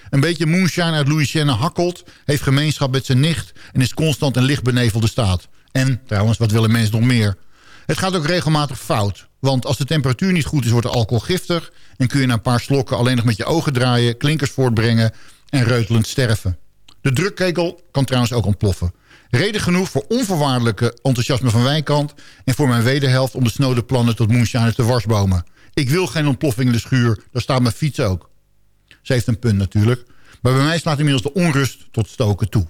Een beetje moonshine uit Louisiana hakkelt... heeft gemeenschap met zijn nicht... en is constant in lichtbenevelde staat. En, trouwens, wat willen mensen nog meer? Het gaat ook regelmatig fout. Want als de temperatuur niet goed is, wordt de alcohol giftig... en kun je na een paar slokken alleen nog met je ogen draaien... klinkers voortbrengen en reutelend sterven. De drukketel kan trouwens ook ontploffen. Reden genoeg voor onvoorwaardelijke enthousiasme van wijkant... en voor mijn wederhelft om de snode plannen tot moonshine te warsbomen. Ik wil geen ontploffing in de schuur, daar staat mijn fiets ook. Ze heeft een punt natuurlijk. Maar bij mij slaat inmiddels de onrust tot stoken toe.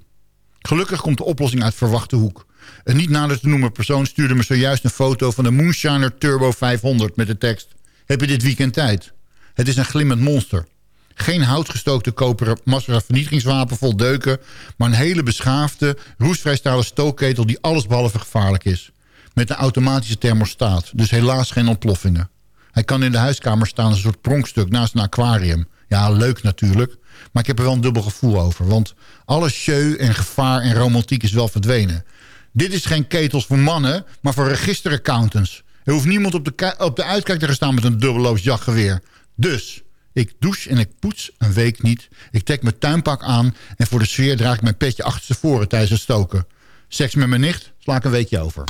Gelukkig komt de oplossing uit verwachte hoek. Een niet nader te noemen persoon stuurde me zojuist een foto van de Moonshiner Turbo 500 met de tekst... Heb je dit weekend tijd? Het is een glimmend monster. Geen houtgestookte koperen massavernietigingswapen vol deuken... maar een hele beschaafde, roestvrij stalen stookketel die allesbehalve gevaarlijk is. Met een automatische thermostaat, dus helaas geen ontploffingen. Hij kan in de huiskamer staan als een soort pronkstuk naast een aquarium. Ja, leuk natuurlijk, maar ik heb er wel een dubbel gevoel over. Want alle show en gevaar en romantiek is wel verdwenen. Dit is geen ketels voor mannen, maar voor registeraccountants. Er hoeft niemand op de, op de uitkijk te gaan staan met een dubbelloos jachtgeweer. Dus, ik douche en ik poets een week niet. Ik trek mijn tuinpak aan en voor de sfeer draag ik mijn petje achterstevoren tijdens het stoken. Seks met mijn nicht sla ik een weekje over.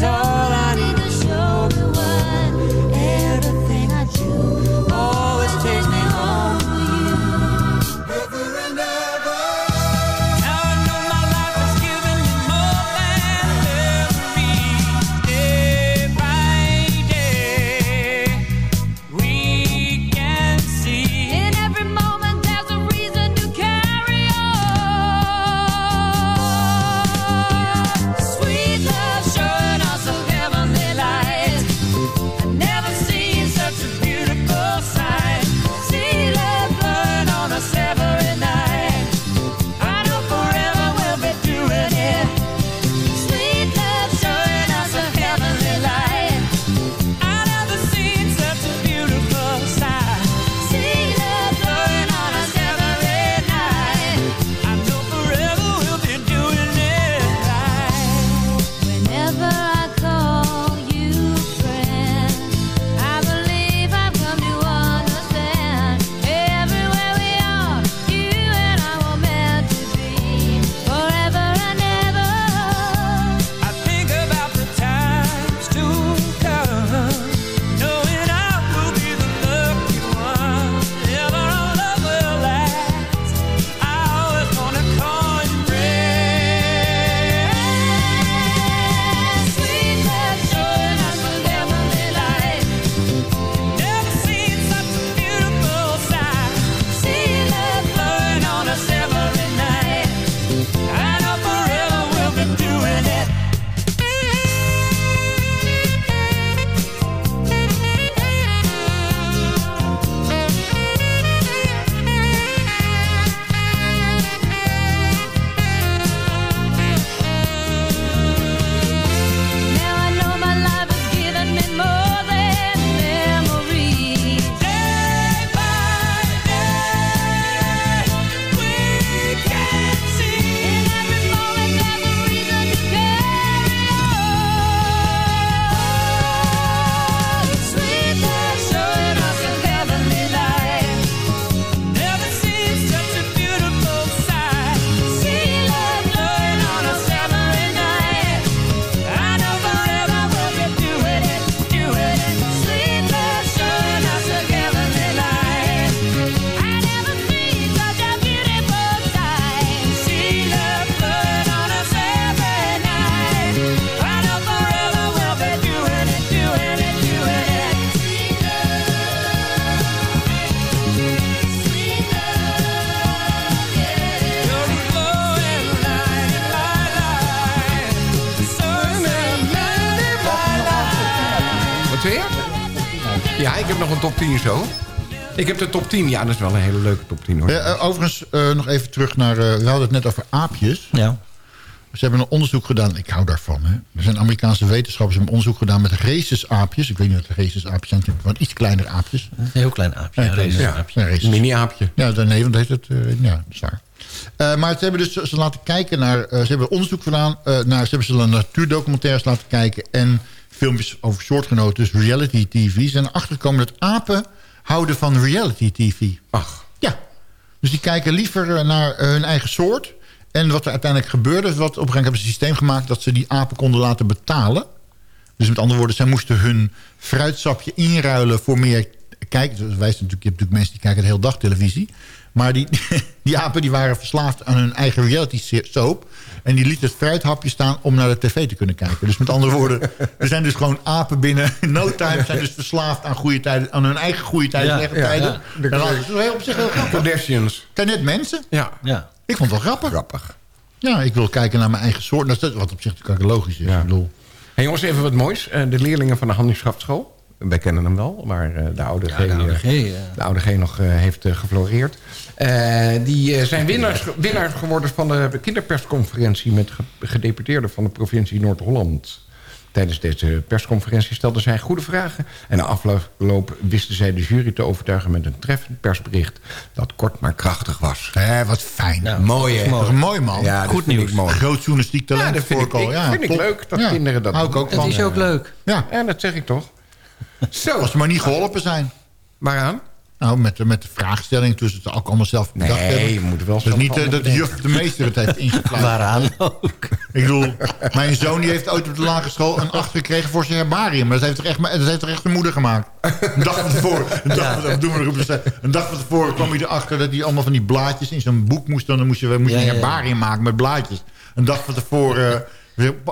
guitar. De top 10. Ja, dat is wel een hele leuke top 10 hoor. Ja, eh, overigens, eh, nog even terug naar... eh, we hadden het net over aapjes. Ja. Ze hebben een onderzoek gedaan. Ik hou daarvan. Hè. Er zijn Amerikaanse wetenschappers die hebben onderzoek gedaan met rhesusaapjes. Ik weet niet wat de rhesusaapjes zijn. Wat iets kleinere aapjes. Een heel klein aapje. Ja, een ja. Mini-aapje. Ja, dan- nee, want heet het. eh, ja, dat is waar. Eh, maar ze hebben dus ze laten kijken naar. eh, ze hebben onderzoek gedaan. eh, naar, ze hebben ze naar natuurdocumentaires laten kijken. En filmpjes over soortgenoten. Dus reality TV. Ze zijn erachter gekomen dat apen houden van reality TV. Ach. Ja. Dus die kijken liever eh, naar eh, hun eigen soort. En wat er uiteindelijk gebeurde. is Wat, op een gegeven moment hebben ze een systeem gemaakt. dat ze die apen konden laten betalen. Dus met andere woorden, zij moesten hun fruitsapje inruilen voor meer kijk. Dus wij zijn natuurlijk, je hebt natuurlijk mensen die kijken de hele dag televisie. Maar die, die apen die waren verslaafd aan hun eigen reality soap. En die lieten het fruithapje staan om naar de tv te kunnen kijken. Dus met andere woorden, er zijn dus gewoon apen binnen no time... zijn dus verslaafd aan, goede tijden, aan hun eigen goede tijden, Ja, slechte ja, tijden. ja. En dat is heel op zich heel grappig. Kardashians. Zijn net mensen. Ja. Ja. Ik vond het wel grappig. Grappig. Ja, ik wil kijken naar mijn eigen soort. Dat is wat op zich natuurlijk ook logisch is. Ik bedoel, Hey jongens, even wat moois. Eh, de leerlingen van de Handelskraftschool. Wij kennen hem wel, waar eh, de oude G, de oude G, eh, ja. de oude G nog eh, heeft eh, gefloreerd. Eh, die eh, zijn winnaars, winnaars geworden van de kinderpersconferentie... met ge- gedeputeerden van de provincie Noord-Holland. Tijdens deze persconferentie stelden zij goede vragen... en na afloop wisten zij de jury te overtuigen met een treffend persbericht... dat kort maar krachtig was. hè, wat fijn. mooi, hè? Toch een mooi man. Ja, dat Goed nieuws. mooi. Groot journalistiek talent Ja, dat vind ik, voorkomen. ik, ja, vind ik leuk dat Ja, kinderen dat hou ik doen. ook van. is ook leuk. Ja, Ja, dat zeg ik toch. Zo, als ze maar niet geholpen zijn. waaraan? Nou, met, de- met de vraagstelling tussen het ook allemaal zelf bedacht Nee, hebben. je moet wel Dus niet eh, dat de juf de meester het heeft ingevlaagd. Waaraan ook. Ik bedoel, mijn zoon die heeft ooit op de lagere school een 8 gekregen voor zijn herbarium. Maar dat heeft toch echt, dat heeft toch echt zijn moeder gemaakt. Een dag van tevoren, een dag, van, doen we erop, een dag van tevoren kwam hij erachter dat hij allemaal van die blaadjes in zo'n boek moest. Dan moest je, moest je een herbarium maken met blaadjes. Een dag van tevoren... eh,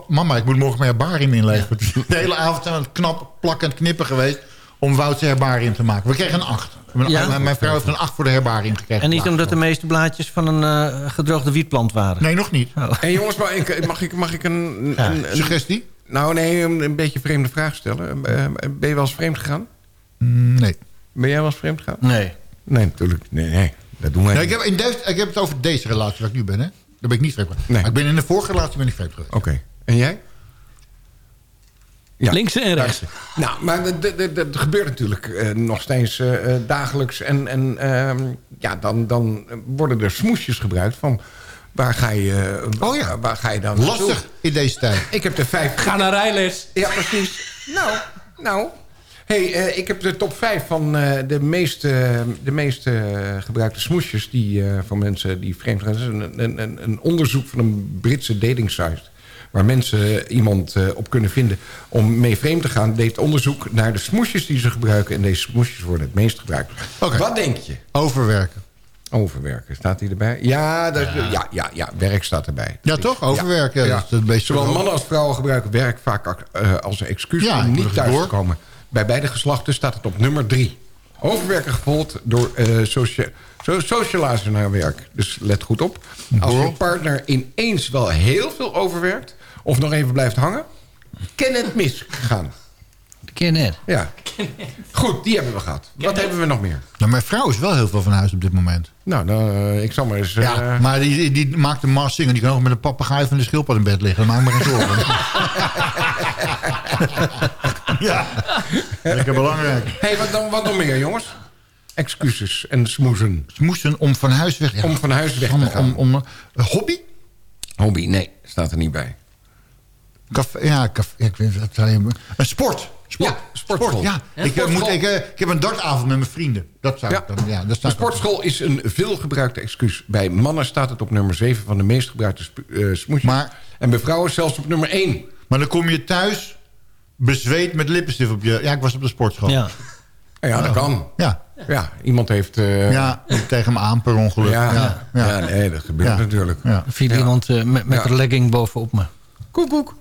Mama, ik moet morgen mijn herbarium inleveren. De hele avond zijn we het knap, plakken en knippen geweest... om Wout's herbarium te maken. We kregen een 8. Ja? Mijn, mijn vrouw heeft een 8 voor de herbarium gekregen. En niet omdat de meeste blaadjes van een eh, gedroogde wietplant waren. Nee, nog niet. Oh. En jongens, maar ik, mag, ik, mag ik een, Ja. een, een- Suggestie? Nou nee, een, een beetje vreemde vraag stellen. Eh, ben je wel eens vreemd gegaan? Mm, Nee. Ben jij wel eens vreemd gegaan? Nee. Nee, natuurlijk. Nee, nee. Dat doen wij Nee, ik, niet. heb in deze, ik heb het over deze relatie waar ik nu ben. Hè? Daar ben ik niet vreemd geweest. Nee. Maar ik ben in de vorige relatie ben ik vreemd geweest. Oké. En jij? Ja. Linkse en rechtse. Nou, maar dat- gebeurt natuurlijk eh, nog steeds eh, eh, dagelijks. En, en ehm, ja, dan, dan worden er smoesjes gebruikt van... Waar ga je, Oh ja. waar ga je dan naartoe? Lastig in deze tijd. Ik heb de vijf... Ga naar rijles. Ja, precies. nou, nou. Hey, eh, ik heb de top 5 van eh, de meest, de meest gebruikte smoesjes... Die, eh, van mensen die vreemd gaan. Een, een, een, onderzoek van een Britse datingsite... waar mensen iemand op kunnen vinden om mee vreemd te gaan... deed onderzoek naar de smoesjes die ze gebruiken... en deze smoesjes worden het meest gebruikt. Wat denk je? Overwerken. Overwerken, staat hij erbij? Ja, dat, ja. Ja, ja, werk staat erbij. Ja, toch? Overwerken. Ja. Dat is het meest Zowel mannen als vrouwen gebruiken werk vaak als een excuus om niet thuis te komen. Bij beide geslachten staat het op nummer drie. Overwerken gevolgd door eh socia naar werk. Dus let goed op. Als je partner ineens wel heel veel overwerkt... of nog even blijft hangen... kan het misgaan. Ken net. Ja. Goed, die hebben we gehad. Wat hebben we nog meer? Nou, mijn vrouw is wel heel veel van huis op dit moment. Nou, dan, eh, ik zal maar eens... Ja, eh, maar die, die, maakt een mars zingen. Die kan ook met een papegaai van de schildpad in bed liggen. Dat maakt me geen zorgen. ja, lekker belangrijk. hey, wat, dan, wat nog meer, jongens? Excuses en smoezen. Smoesen om van huis weg, ja. Om van huis weg te om, gaan. om, om, eh, hobby? Hobby, nee, staat er niet bij. Café, ja, café, ja, ik weet? Een sport. Sport. Ja, sportschool. ja. Ja, ik, eh, sportschool. moet, ik, eh, ik heb een dartavond met mijn vrienden. Dat zou Ja. ik dan, ja. Dat De staat sportschool is een veelgebruikte excuus. Bij mannen staat het op nummer 7 van de meest gebruikte eh, smoesjes. Maar- en bij vrouwen zelfs op nummer 1. Maar dan kom je thuis bezweet met lippenstift op je... Ja, ik was op de sportschool. Ja. Ja, dat kan. Ja, Ja, iemand heeft... eh, ja tegen me aan per ongeluk. ja, Ja, ja. ja. nee, dat gebeurt Ja. natuurlijk. Ja. Er viel Ja. iemand met, met Ja. een legging bovenop me. Koek, koek.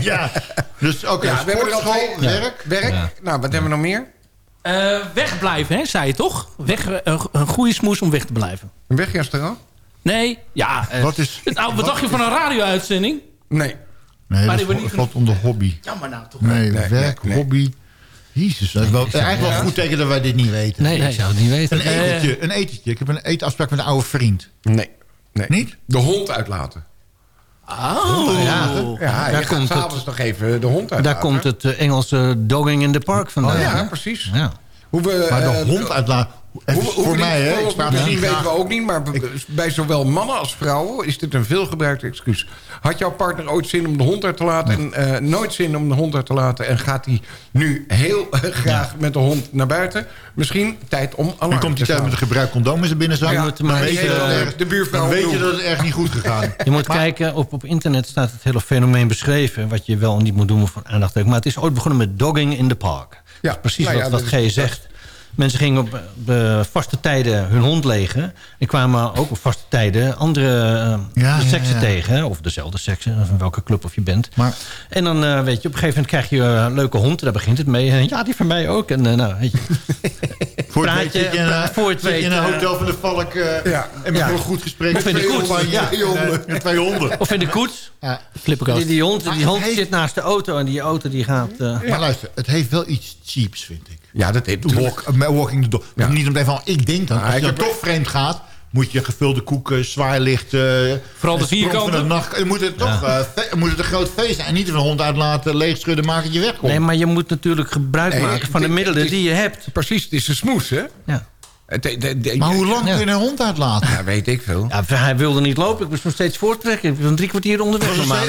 ja. Dus oké, Ja, al sportschool, twee. werk. Werk. Ja. Nou, wat hebben we nog meer? Eh, wegblijven, hè, zei je toch? Weg, eh, een goede smoes om weg te blijven. Een wegrestaurant? Nee, ja. eh, Wat is- nou, wat dacht je van een radio-uitzending? Nee. Nee, Maar dat valt onder hobby. Jammer nou toch. Nee, Nee, werk, nee, hobby. Jezus, dat is wel, eigenlijk wel ja. een goed teken dat wij dit niet weten. Nee, ik zou het niet weten. Een etentje, een etentje. Ik heb een etenafspraak met een oude vriend. Nee. nee. Niet? De hond uitlaten. Oh, Ja, daar je gaat komt het- s'avonds nog even de hond uitlaten. Daar komt het eh, Engelse dogging in the park vandaan. Oh, ja, precies. Ja. Hoe we, Maar de eh, hond uitlaten. Hoe, Even hoe voor mij, hè? Ik voor- praat misschien niet weten we ook niet, maar bij zowel mannen als vrouwen is dit een veelgebruikt excuus. Had jouw partner ooit zin om de hond uit te laten en eh, nooit zin om de hond uit te laten en gaat hij nu heel eh, graag met de hond naar buiten? Misschien tijd om alarm Dan komt hij thuis slaan. met een gebruikt condoom in zijn binnenzak. Ja, maar weet je de buurvrouw Dan weet je dat het erg niet goed gegaan Je moet kijken, op, op internet staat het hele fenomeen beschreven... wat je wel en niet moet doen voor aandacht. Maar het is ooit begonnen met dogging in the park. Ja, precies nou ja, wat, wat G zegt. Mensen gingen op eh, vaste tijden hun hond legen. En kwamen ook op vaste tijden andere eh, Ja, ja, seksen ja. tegen. hè, Of dezelfde seksen, of in welke club of je bent. Maar En dan eh, weet je, op een gegeven moment krijg je een leuke hond. Daar begint het mee. En ja, die van mij ook. En eh, nou, weet je. voor het Praat weet je- voor het in een hotel van de Valk... eh, Ja. En met Ja. een goed gesprek. Of in de Twee koets. Ja. twee honden. Of in de koets. Ja. Flip ik af. Die, die hond, die hond heeft- zit naast de auto. En die auto die gaat... eh, Maar luister, het heeft wel iets cheaps, vind ik. Ja, dat heeft Walk, eh, walking the dog. Ja. Niet om het van, ik denk dan, Ah, als je dan toch vreemd gaat... moet je gevulde koeken, zwaailicht... eh, Vooral de van vierkanten. de nacht, moet het toch eh, moet het een groot feest zijn. En niet een hond uitlaten, leegschudden, maken dat je wegkomt. Nee, maar je moet natuurlijk gebruik Nee, maken van de middelen is- die je hebt. Precies, het is een smoes, hè? Ja. Maar hoe lang Ja. kun je een hond uitlaten? Ja, weet ik veel. Ja, hij wilde niet lopen. Ik moest nog steeds voorttrekken. Ik ben drie kwartier onderweg. Normaal,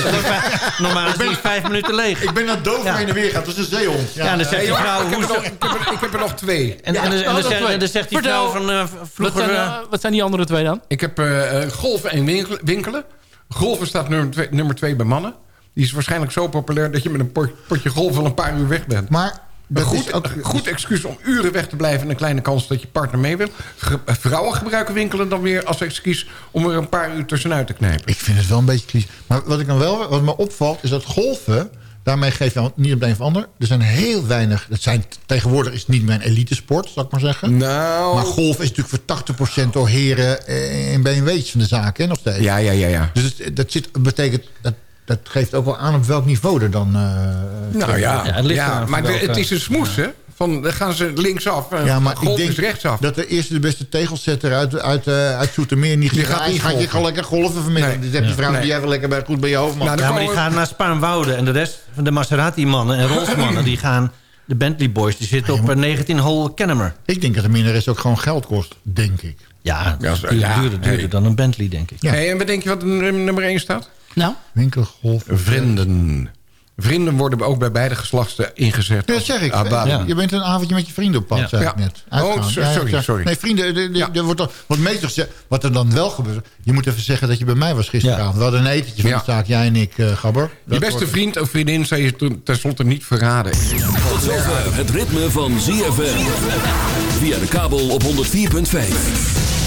normaal is hij vijf minuten leeg. Ik ben naar doof Ja. heen en weer gaat. Dat is een zeehond. Ja, en dan zegt die vrouw... ik, heb hoe er nog, zo- ik, heb er, ik heb er nog twee. En, en, en, en, dan zegt- twee. en dan zegt die Vertel. vrouw van... eh, Wat vroeger... zijn, eh, wat zijn die andere twee dan? Ik heb eh, golven en winkel- winkelen. Golven staat nummer twee, nummer twee bij mannen. Die is waarschijnlijk zo populair dat je met een pot- potje golf wel een paar uur weg bent. Maar dat goed, is ook... een goed excuus om uren weg te blijven... en een kleine kans dat je partner mee wil. Ge- vrouwen gebruiken winkelen dan weer als excuus... om er een paar uur tussenuit te knijpen. Ik vind het wel een beetje cliché. Maar wat, ik dan wel, wat me opvalt, is dat golfen... Daarmee geeft je niet op de een of ander. Er zijn heel weinig... Dat zijn, tegenwoordig is het niet een elitesport, zal ik maar zeggen. Nou... Maar golf is natuurlijk voor 80% door heren eh, in BMW's van de zaak, hè, nog steeds. Ja, ja, ja, ja. Dus dat zit, betekent... Dat, dat geeft ook wel aan op welk niveau er dan... eh, Nou ja, Ja, het ligt ja, eraan maar welke- het is een smoes, hè? Van, dan gaan ze linksaf en Ja, maar ik denk is rechtsaf. dat de eerste de beste tegelzetter uit, uit, uit, uit Zoetermeer niet Die gaat niet gaat je gewoon lekker golven vanmiddag. Nee. Die zegt die vrouw, Nee. die jij wel lekker bij, goed bij je hoofd, man. Nou, Ja, maar die we- gaan naar Spaanwouden. En de rest van de Maserati-mannen en Rolls-mannen... die gaan... De Bentley Boys die zitten op een 19 hole Kennemer. Ik denk dat de minnares ook gewoon geld kost, denk ik. Ja, Ja, is duurder, ja, duurder, duurder hey. dan een Bentley, denk ik. Ja. Hey, en wat denk je wat er nummer 1 staat? Nou? Winkelgolf. Vrienden. Vrienden worden ook bij beide geslachten ingezet. Ja, dat zeg ik. Ja. Je bent een avondje met je vrienden op pad, Ja. zei ik Ja. net. Oh, Uitgaan. ja, sorry, sorry. Nee, vrienden, de, de, Ja. er wordt, al- wat meestal gezegd, wat er dan wel gebeurt... Je moet even zeggen dat je bij mij was gisteravond. We hadden een etentje van Ja. de zaak, jij en ik, eh Gabber. Je Dat beste wordt- vriend of vriendin zou je ten- tenslotte niet verraden. Tot zover het ritme van ZFM. Via de kabel op 104.5.